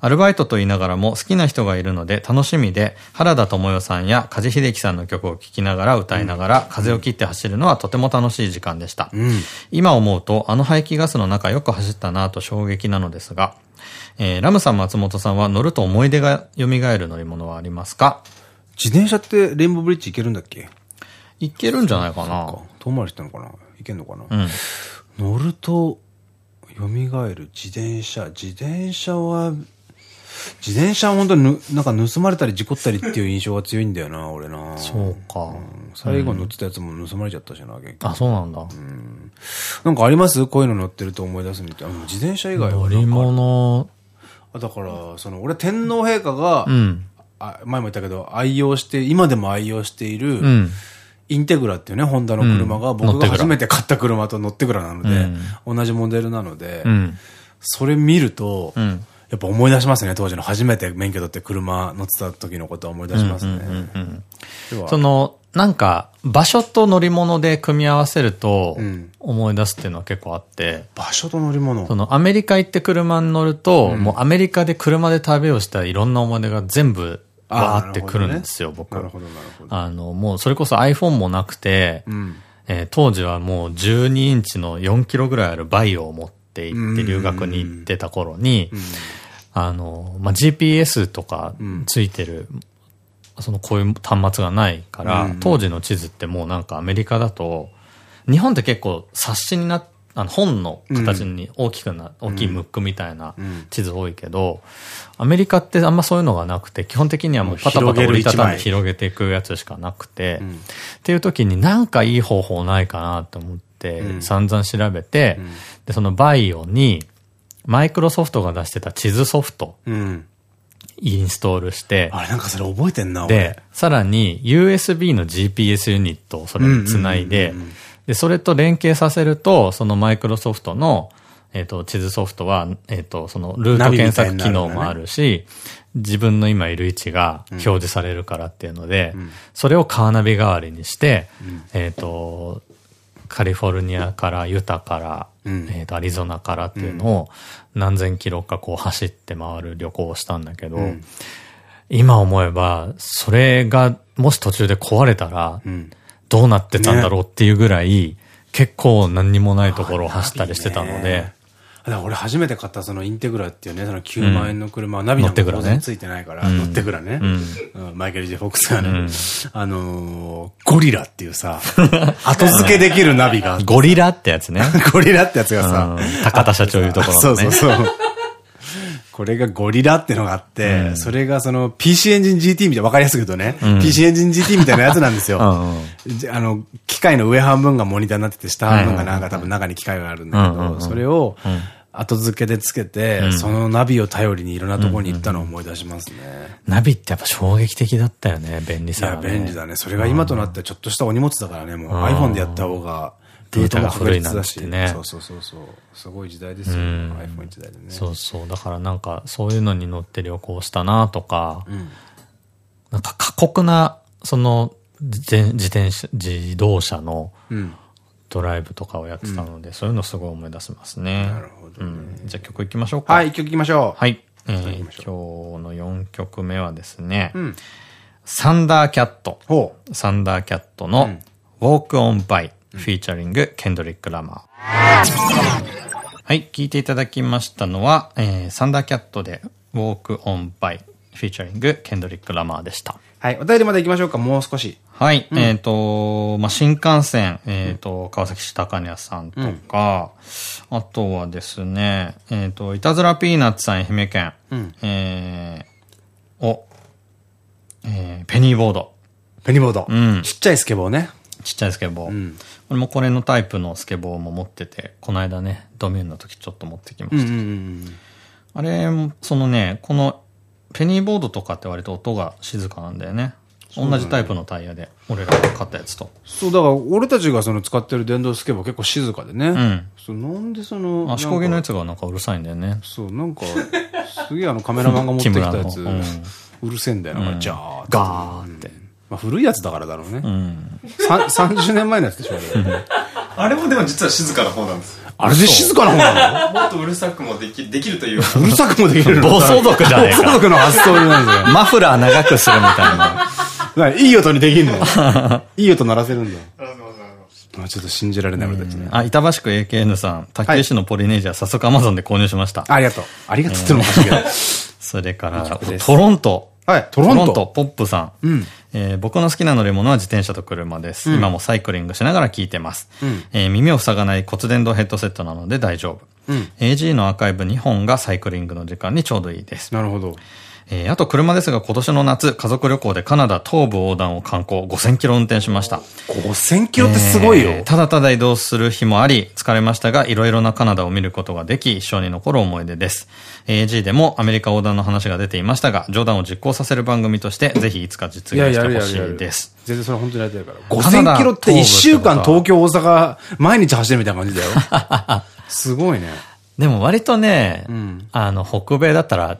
アルバイトと言いながらも好きな人がいるので楽しみで原田知世さんや梶秀樹さんの曲を聴きながら歌いながら風を切って走るのはとても楽しい時間でした。うん。今思うとあの排気ガスの中よく走ったなと衝撃なのですが、えーラムさん松本さんは乗ると思い出が蘇る乗り物はありますか？自転車ってレインボーブリッジ行けるんだっけ？いけるんじゃないかなか遠回りしたのかな？行けんのかな、うん。乗ると、蘇る自転車。自転車は、自転車は本当にぬ、なんか盗まれたり事故ったりっていう印象が強いんだよな、俺な。そうか。うん最後乗ってたやつも盗まれちゃったしな、結局あ、そうなんだ。なんかあります？こういうの乗ってると思い出すみたいな。自転車以外は乗り物、あだから、その、俺天皇陛下が、うん。あ前も言ったけど、愛用して、今でも愛用している、うん。インテグラっていうね、ホンダの車が、うん僕が初めて買った車と乗ってグラなので、うん同じモデルなので、うん。それ見ると、うん。やっぱ思い出しますね、当時の初めて免許取って車乗ってた時のことは思い出しますね。その、なんか、場所と乗り物で組み合わせるとうん、思い出すっていうのは結構あって、場所と乗り物。そのアメリカ行って車に乗ると、もうアメリカで車で旅をしたいろんな思い出が全部わーってくるんですよ、僕な。るほど、なるほど。あの、もうそれこそ iPhone もなくて、うん。えー当時はもう12インチの4キロぐらいあるバイオを持って行って留学に行ってた頃に、あの、まあ、GPS とかついてる、そのこういう端末がないから、うん。当時の地図ってもうなんかアメリカだと、日本って結構冊子になっあの本の形に大きくな、大きいムックみたいな地図多いけど、アメリカってあんまそういうのがなくて、基本的にはもうパタパタ折りたたんで広げていくやつしかなくて、っていう時になんかいい方法ないかなと思って、散々調べて、で、そのバイオに、マイクロソフトが出してた地図ソフトうん。インストールして、あれなんかそれ覚えてんな、で、さらに USB の GPS ユニットをそれにつないで、で、それと連携させると、そのマイクロソフトの、えっ、と、地図ソフトは、えっ、と、そのルート検索機能もあるし、自分の今いる位置が表示されるからっていうので、それをカーナビ代わりにして、えっと、カリフォルニアからユタから、うん。えっと、アリゾナからっていうのを何千キロかこう走って回る旅行をしたんだけど、今思えば、それがもし途中で壊れたら、ん。どうなってたんだろうっていうぐらい、結構何にもないところを走ったりしてたので、俺初めて買ったそのインテグラっていうね、その9万円の車、ナビなんか当然ついてないから、乗ってくらね。うん。マイケル・ジェ・フォックスがね、あのー、ゴリラっていうさ、後付けできるナビがゴリラってやつね。ゴリラってやつがさうん、高田社長いうところ。そうそうそう。これがゴリラってのがあって、それがその PC エンジン GT みたいな、わかりやすく言うとね、PC エンジン GT みたいなやつなんですよ。じあの、機械の上半分がモニターになってて、下半分がなんか多分中に機械があるんだけど、それを後付けでつけて、そのナビを頼りにいろんなところに行ったのを思い出しますね。ナビってやっぱ衝撃的だったよね、便利いや、さがね。便利だね。それが今となってちょっとしたお荷物だからね、もう iPhone でやった方が。データが古いなんてねそうそうそうそう。すごい時代ですよ。ん iPhone 時代でね。そうそう。だからなんか、そういうのに乗って旅行したなとか、んなんか過酷な、その、自転自転車、自動車のうん。ドライブとかをやってたので、そういうのすごい思い出せますね。なるほどうん。じゃあ曲いきましょうか。はい、一曲いきましょう。はい。えー今日の4曲目はですね、うん。サンダーキャット。サンダーキャットのん Walk on By、フィーチャリングケンドリック・ラマー。はい、聞いていただきましたのは、えーサンダーキャットで Walk on By、フィーチャリングケンドリック・ラマーでした。はい、お便りまで行きましょうか、もう少し。はい、えっと、まあ、新幹線、えっと、川崎市高根さんとか、あとはですね、えっと、いたずらピーナッツさん愛媛県、んえー、お、えーペニーボード。ペニボード。うんちっちゃいスケボーね。ちっちゃいスケボー。ん俺もこれのタイプのスケボーも持ってて、この間ね、ドミューンの時ちょっと持ってきました。うんうんうん。あれも、そのね、このペニーボードとかって割と音が静かなんだよね。同じタイプのタイヤで、俺らが買ったやつと。そう、だから俺たちがその使ってる電動スケボー結構静かでね。んそう、なんでその、足こぎのやつつがなんかうるさいんだよね。そう、なんか、すげえあのカメラマンが持ってきたやつ、木村のうるせえんだよな、なんかジャーって。ガーって。まあ古いやつだからだろうね。うん。さん30年前のやつでしょ、あれ。あれもでも実は静かな方なんですよ。あれで静かな方なもっとうるさくもできできるといううるさくもできるの？暴走族じゃねえか暴走族の発想なんですよ。マフラー長くするみたいな。いい音にできんの いい音鳴らせるんだよ。あちょっと信じられない俺たちね。あ、板橋区 AKN さん、竹井市のポリネージア、早速 Amazon で購入しました。ありがとう。ありがとうってのもおかしいけど。それから、トロント。はい、トロント。ポップさん。うんえー僕の好きな乗り物は自転車と車です。今もサイクリングしながら聞いてます。んえー耳を塞がない骨伝導ヘッドセットなので大丈夫。うん AG のアーカイブ2本がサイクリングの時間にちょうどいいです。なるほど。えーあと車ですが今年の夏、家族旅行でカナダ東部横断を観光5000キロ運転しました。5000キロってすごいよ。えーただただ移動する日もあり、疲れましたが、いろいろなカナダを見ることができ、一生に残る思い出です。AG でもアメリカ横断の話が出ていましたが、冗談を実行させる番組として、ぜひいつか実現してほしいです。全然それ本当にやりたいから。カナダ5000キロって1週間東京、大阪、毎日走ってるみたいな感じだよ。すごいね。でも割とね、んあの、北米だったら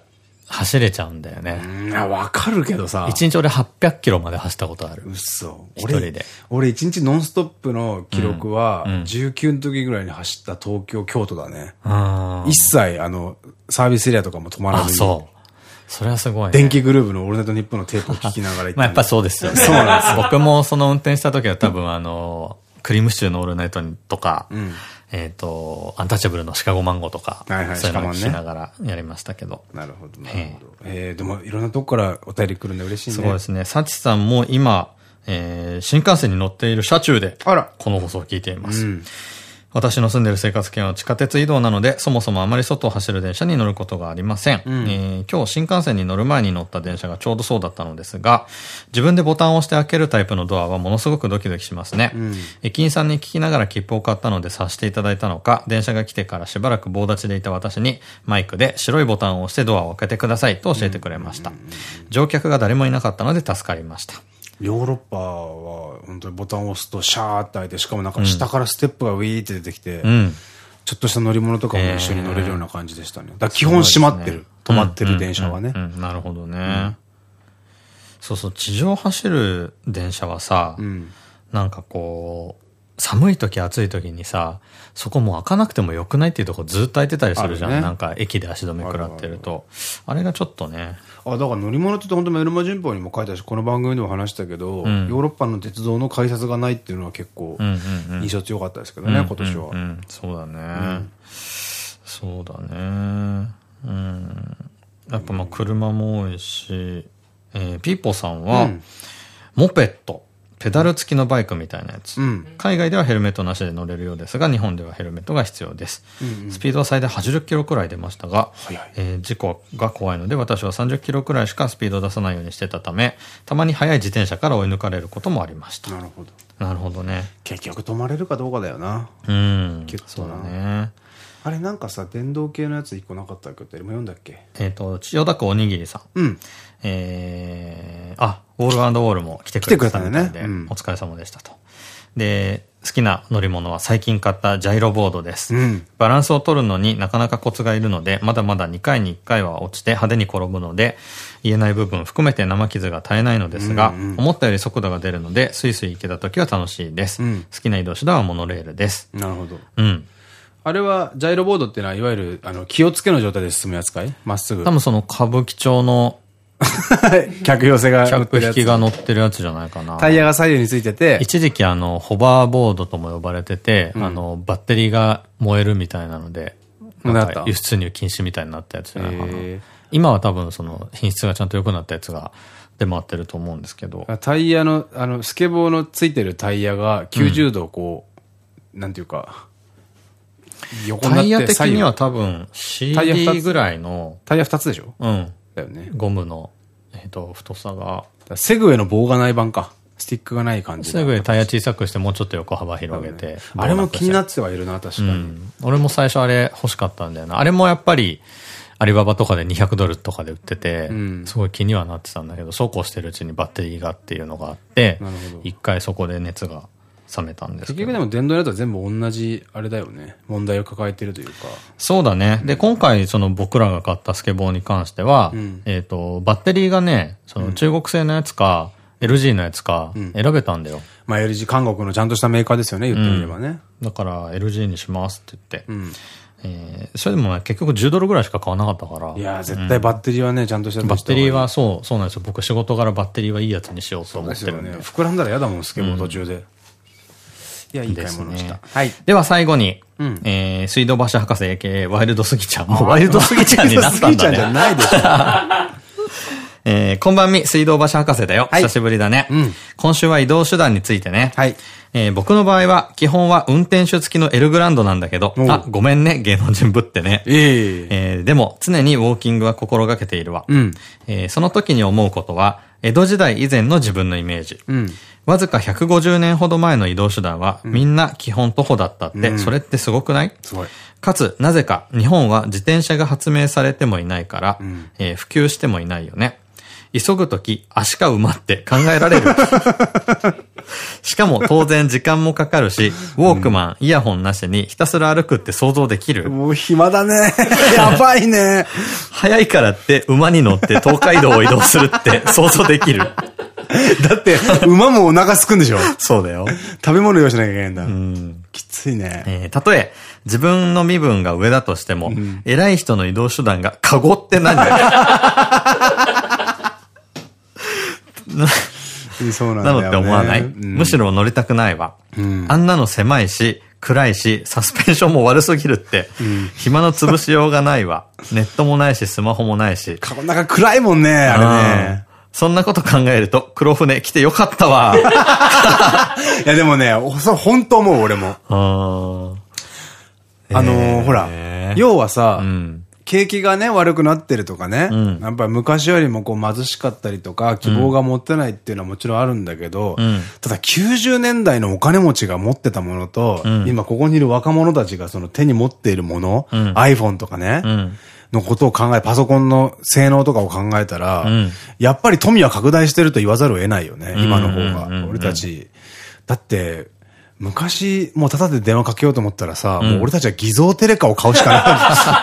走れちゃうんだよね。うん、わかるけどさ。一日俺800キロまで走ったことある。嘘。一人で俺、俺一日ノンストップの記録は、うんうん19の時ぐらいに走った東京、京都だね。あ一切、あの、サービスエリアとかも止まらあ、ずに。そう。それはすごいね。電気グルーヴのオールナイトニッポンのテープを聞きながら行った。まあやっぱそうですよね。そうなんです僕もその運転した時は多分あの、クリームシチューのオールナイトとか、んえっと、アンタッチャブルのシカゴマンゴーとか、はいはいそういうのをシカマンね聞きながらやりましたけど。なるほど、なるほど。えー、でもいろんなとこからお便り来るんで嬉しいね。すごいですね。サチさんも今、えー新幹線に乗っている車中で。この放送を聞いています。うん。私の住んでいる生活圏は地下鉄移動なので、そもそもあまり外を走る電車に乗ることがありません。えー今日新幹線に乗る前に乗った電車がちょうどそうだったのですが、自分でボタンを押して開けるタイプのドアはものすごくドキドキしますね。駅員さんに聞きながら切符を買ったので察していただいたのか、電車が来てからしばらく棒立ちでいた私にマイクで白いボタンを押してドアを開けてくださいと教えてくれました。乗客が誰もいなかったので助かりました。ヨーロッパは本当にボタンを押すとシャーって開いて、しかもなんか下からステップがウィーって出てきて、うん。ちょっとした乗り物とかも一緒に乗れるような感じでしたね。だ基本閉まってる。止まってる電車はねう。んうんなるほどね。そうそう、地上走る電車はさ、うん。なんかこう、寒い時暑い時にさ、そこもう開かなくてもよくないっていうとこずっと開いてたりするじゃん。ねなんか駅で足止め食らってると。あれがちょっとね。あ、だから乗り物って本当メルマ旬報にも書いたし、この番組でも話したけど、んヨーロッパの鉄道の改札がないっていうのは結構うんうんうん。印象強かったですけどね、今年は。うんうんそうだね。そうだね。うん。やっぱまあ車も多いし、えーピーポさんは、うんモペット、ペダル付きのバイクみたいなやつ。うん海外ではヘルメットなしで乗れるようですが、日本ではヘルメットが必要です。スピードは最大80キロくらい出ましたが、えー事故が怖いので私は30キロくらいしかスピードを出さないようにしてたため、たまに速い自転車から追い抜かれることもありました。なるほど。なるほどね。結局止まれるかどうかだよな。うん。きっとなそうだね。あれなんかさ、電動系のやつ一個なかったっけ？って、今読んだっけ？えっ、と、千代田区おにぎりさん。うん。えー、あ、ウォールウォールも来てくれてたみたいで、ねうんお疲れ様でしたと。で、好きな乗り物は最近買ったジャイロボードです。うんバランスを取るのになかなかコツがいるので、まだまだ2回に1回は落ちて派手に転ぶので、言えない部分含めて生傷が絶えないのですが、思ったより速度が出るので、スイスイ行けた時は楽しいです。うん好きな移動手段はモノレールです。なるほど。うん。あれは、ジャイロボードってのは、いわゆる、あの、気をつけの状態で進むやつかい？まっすぐ多。分その歌舞伎町の客寄せが客引きが乗ってるやつじゃないかな。タイヤが左右についてて、一時期あの、ホバーボードとも呼ばれてて、あの、バッテリーが燃えるみたいなので、なんか輸出入禁止みたいになったやつじゃないかな。今は多分その品質がちゃんと良くなったやつが出回ってると思うんですけど。タイヤの、あの、スケボーのついてるタイヤが90度こう、なんていうか、横になってタイヤ的には多分タイヤ二 CD つぐらいの、タイヤ2つでしょ？うん、だよね。ゴムの、えっと、太さが、セグウェイの棒がない版か。スティックがない感じだ。すぐタイヤ小さくしてもうちょっと横幅広げて。あれも気になっってはいるな、確かに。うん。俺も最初あれ欲しかったんだよな。あれもやっぱり、アリババとかで200ドルとかで売ってて、んすごい気にはなってたんだけど、そうこうしてるうちにバッテリーがっていうのがあって一回そこで熱が冷めたんですけど。結局でも電動のやつは全部同じ、あれだよね。問題を抱えてるというか。そうだね。で、今回その僕らが買ったスケボーに関しては、んえっと、バッテリーがね、その中国製のやつか、LG のやつか、選べたんだよ。まあ LG 韓国のちゃんとしたメーカーですよね、言ってみればね。だから LG にしますって言って。うん。えーそれでもね、結局10ドルぐらいしか買わなかったから。いやー、絶対バッテリーはね、ちゃんとしたバッテリーはそう、そうなんですよ。僕仕事柄バッテリーはいいやつにしようと思ってるんで。でね。膨らんだら嫌だもん、スケボー途中で。いや、いい買い物した。はい。では最後に、んえー、水道橋博士 AKA ワイルドスギちゃん。もうワイルドスギちゃんになったんだスギちゃんじゃね。ないでしょ。えー、こんばんみ、水道橋博士だよ。はい久しぶりだね。うん今週は移動手段についてね。はい。えー僕の場合は、基本は運転手付きのエルグランドなんだけどあ、ごめんね、芸能人ぶってね。ええ。えーでも、常にウォーキングは心がけているわ。うん。えーその時に思うことは、江戸時代以前の自分のイメージ。うん。わずか150年ほど前の移動手段は、みんな基本徒歩だったって、それってすごくない？すごい。かつ、なぜか日本は自転車が発明されてもいないから、んえー普及してもいないよね。急ぐとき、足か馬って考えられる。しかも当然時間もかかるし、ウォークマン、イヤホンなしにひたすら歩くって想像できる。もう暇だね。やばいね。早いからって馬に乗って東海道を移動するって想像できる。だって、馬もお腹すくんでしょ？そうだよ。食べ物用意しなきゃいけないんだ。うん。きついね。えーたとえ、自分の身分が上だとしても、偉い人の移動手段がカゴって何そうなんだよ、ね。なのって思わない、うんむしろ乗りたくないわ、んあんなの狭いし、暗いし、サスペンションも悪すぎるって、暇の潰しようがないわ。ネットもないし、スマホもないし。顔の中暗いもんね、あれね。うんそんなこと考えると、黒船来てよかったわ。いやでもね、本当思う、俺も。あのーほらえ、ー要はさ、うん。景気がね、悪くなってるとかね、んやっぱり昔よりもこう貧しかったりとか、希望が持てないっていうのはもちろんあるんだけど、んただ90年代のお金持ちが持ってたものと、ん今ここにいる若者たちがその手に持っているもの、ん iPhone とかね、うん。のことを考え、パソコンの性能とかを考えたら、んやっぱり富は拡大してると言わざるを得ないよね、今の方うんうんうんうんが。俺たち。だって、昔、もうタダで電話かけようと思ったらさ、もう俺たちは偽造テレカを買うしか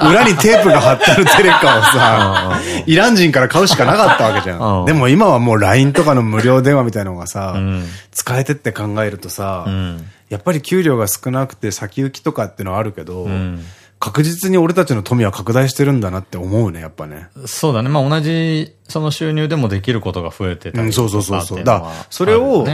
ない。裏にテープが貼ってあるテレカをさ、イラン人から買うしかなかったわけじゃうんん。でも今はもう LINE とかの無料電話みたいなのがさ、ん使えてって考えるとさ、んやっぱり給料が少なくて先行きとかってのはあるけど、ん確実に俺たちの富は拡大してるんだなって思うね、やっぱね。そうだね。まあ同じ、その収入でもできることが増えてたうん、りそうとかそうそうそう。っていうのはだそれを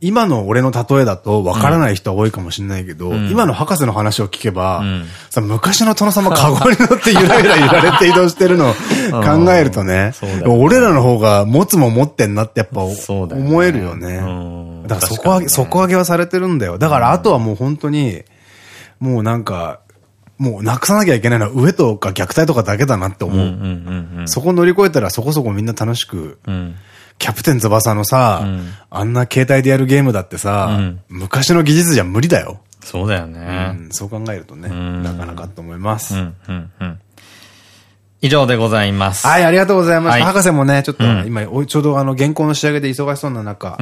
今の俺の例えだと分からない人は多いかもしれないけど、今の博士の話を聞けば、んさ昔の殿様カゴに乗ってゆらゆら揺られて移動してるのを 考えるとねね俺らの方が持つも持ってんなってやっぱ思えるよね。うんだから底上げ、底上げはされてるんだよ。だからあとはもう本当に、もうなんか、もうなくさなきゃいけないのは上とか虐待とかだけだなって思う。そこ乗り越えたらそこそこみんな楽しく、キャプテン翼のさ、あんな携帯でやるゲームだってさ、昔の技術じゃ無理だよ。そうだよね。そう考えるとね、なかなかと思います。以上でございます。はい、ありがとうございました。博士もね、ちょっと今、ちょうどあの、原稿の仕上げで忙しそうな中、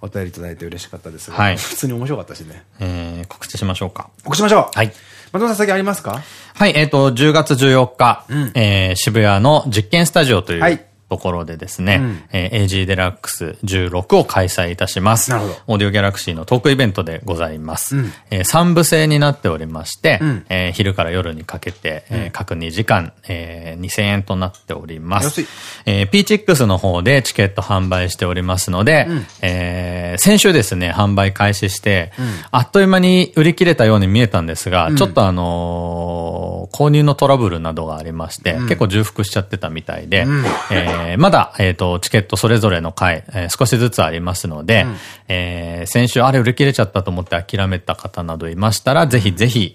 お便りいただいて嬉しかったですが、普通に面白かったしね。えー、告知しましょうか。告知しましょう。はい。松本さん先ありますか？はい、えっと、10月14日、え渋谷の実験スタジオという、ところでですね、うん、えー、AG デラックス16を開催いたします。なるほど。オーディオギャラクシーのトークイベントでございます。うん、えー、3部制になっておりまして、うん、えー、昼から夜にかけて、えー、各2時間、えー、2000円となっております。えー、PCX の方でチケット販売しておりますので、うん、えー、先週ですね、販売開始して、あっという間に売り切れたように見えたんですが、ちょっとあのー、購入のトラブルなどがありまして、結構重複しちゃってたみたいで、えーえー、まだ、えっ、ー、と、チケットそれぞれの回、えー、少しずつありますので、うん、えー、先週あれ売り切れちゃったと思って諦めた方などいましたら、ぜひぜひ、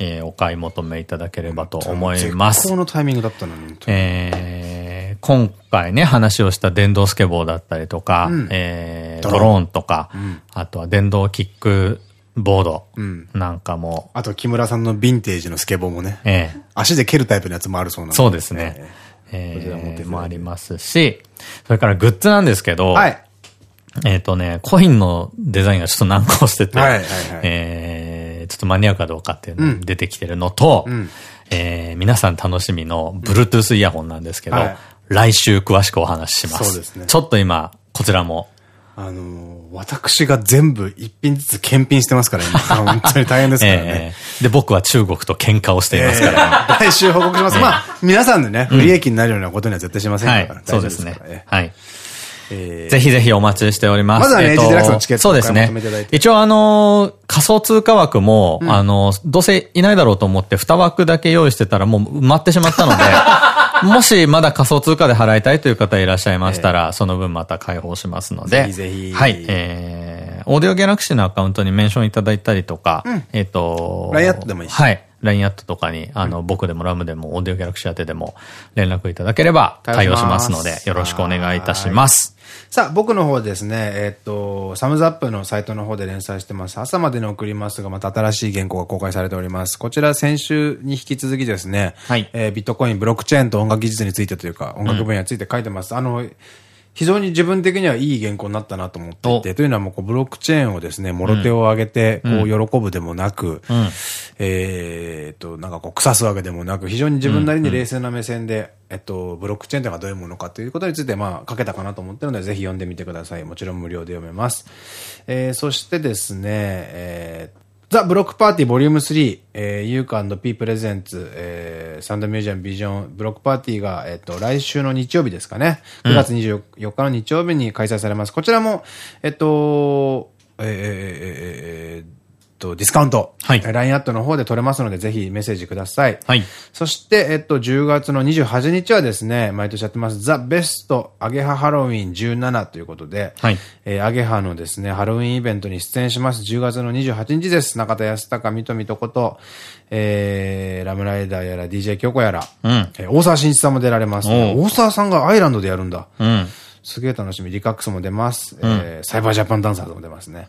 えー、お買い求めいただければと思います。最高のタイミングだったのに。えー、今回ね、話をした電動スケボーだったりとか、うん、えー、ドローンとか、うん、あとは電動キックボードなんかも。あと木村さんのヴィンテージのスケボーもね。えー、足で蹴るタイプのやつもあるそうなんで。そうですね。えーえー、もありますし、それからグッズなんですけど、はい、えっとね、コインのデザインがちょっと難航してて、えちょっと間に合うかどうかっていうのが出てきてるのと、うん、えー、皆さん楽しみの Bluetooth イヤホンなんですけど、はい、来週詳しくお話しします。そうですね。ちょっと今、こちらもあのー、私が全部一品ずつ検品してますから、今。本当に大変ですからね。えー、で、僕は中国と喧嘩をしていますから、え ー、来週報告します。まあ、皆さんでね、不利益になるようなことには絶対しませんから。はい、そうですね。はい。ぜひぜひお待ちしております。まずはね、エッジデラックスのチケットそうですね。一応あの、仮想通貨枠も、あの、どうせいないだろうと思って2枠だけ用意してたらもう埋まってしまったので、もしまだ仮想通貨で払いたいという方いらっしゃいましたら、その分また開放しますので。ぜひぜひ。はい。えー、オーディオギャラクシーのアカウントにメンションいただいたりとか、えっと、LINE アットでもいいし。はい。LINE アットとかに、あの、僕でもラムでも、オーディオギャラクシー宛てでも連絡いただければ対応しますので、よろしくお願いいたします。さあ、僕の方ですね、えっと、サムズアップのサイトの方で連載してます。朝までに送りますが、また新しい原稿が公開されております。こちら先週に引き続きですね、はい、えー、ビットコイン、ブロックチェーンと音楽技術についてというか、音楽分野について書いてます。うん、あの、非常に自分的にはいい原稿になったなと思っていて、というのはもうブロックチェーンをですね、もろ手を上げて、こう喜ぶでもなく、うん、えっと、なんかこう腐すわけでもなく、非常に自分なりに冷静な目線で、えっと、ブロックチェーンというのはどういうものかということについて、まあ、書けたかなと思ってるので、ぜひ読んでみてください。もちろん無料で読めます。えー、そしてですね、えーザ・ブロックパーティーボリューム3、えー、ユーカピープレゼンツ、えー、サンドミュージアムビジョン、ブロックパーティーが、えっ、と、来週の日曜日ですかね。9月24日の日曜日に開催されます。こちらも、えっと、えー、えー、えー、と、ディスカウント。はい。LINE アットの方で取れますので、ぜひメッセージください。はい。そして、えっと、10月の28日はですね、毎年やってます、ザ・ベストアゲハハロウィン17ということで、はい。えー、アゲハのですね、ハロウィンイベントに出演します。10月の28日です。中田康隆、水戸とこと、えー、ラムライダーやら DJ 京子やら、うん。えー、大沢慎一さんも出られます、大沢さんがアイランドでやるんだ。うん。すげえ楽しみ。リカックスも出ます。えー、サイバージャパンダンサーズも出ますね。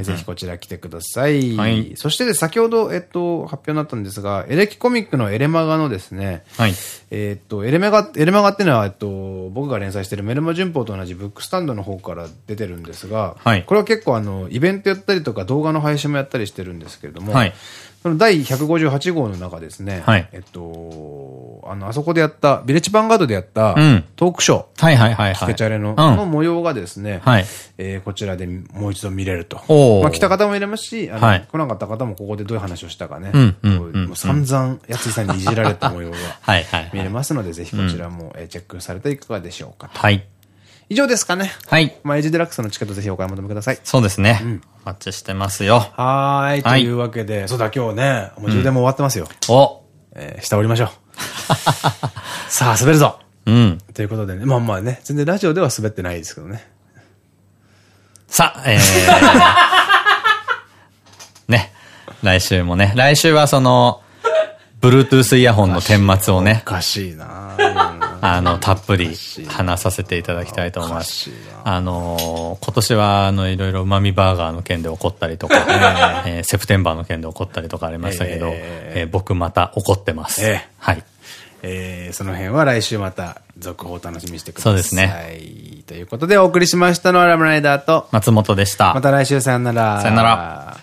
ぜひこちら来てください。はい。そして先ほど、えっと、発表になったんですが、エレキコミックのエレマガのですね、はい。えっと、エレマガ、エレマガっていうのは、えっと、僕が連載しているメルマ旬報と同じブックスタンドの方から出てるんですが、はい。これは結構あの、イベントやったりとか動画の配信もやったりしてるんですけれども、はい。その第158号の中ですね、はい。えっと、あの、あそこでやった、ビレッジヴァンガードでやった、うん。トークショー、はいはいはいはい。スケチャレの、うんの模様がですね、はい。えーこちらでもう一度見れると。まあ来た方もいれますし、あの、はい来なかった方もここでどういう話をしたかね、うんうんこううんもう散々、やついさんにいじられた模様が はいはい見れますので、ぜひこちらもえーチェックされていかがでしょうかと。はい。以上ですかね。はい。まあ、エイジデラックスのチケットぜひお買い求めください。そうですね。お待ちしてますよ。はーい。とはいいうわけで、そうだ、今日ね、もう充電も終わってますよ。おえー、下降りましょう。さあ、滑るぞうん。ということでね、まあまあね、全然ラジオでは滑ってないですけどね。さあ、えー、ね。来週もね。来週はその、Bluetooth イヤホンの顛末をねお、かしいなあの、たっぷり話させていただきたいと思います。あのー、今年は、あの、いろいろ旨味バーガーの件で起こったりとか、えーセプテンバーの件で起こったりとかありましたけど、ええー僕また怒ってます。ええはい。えーその辺は来週また続報を楽しみにしてください。そうですね。ということでお送りしましたのはラムライダーと、松本でした。また来週さよなら。さよなら。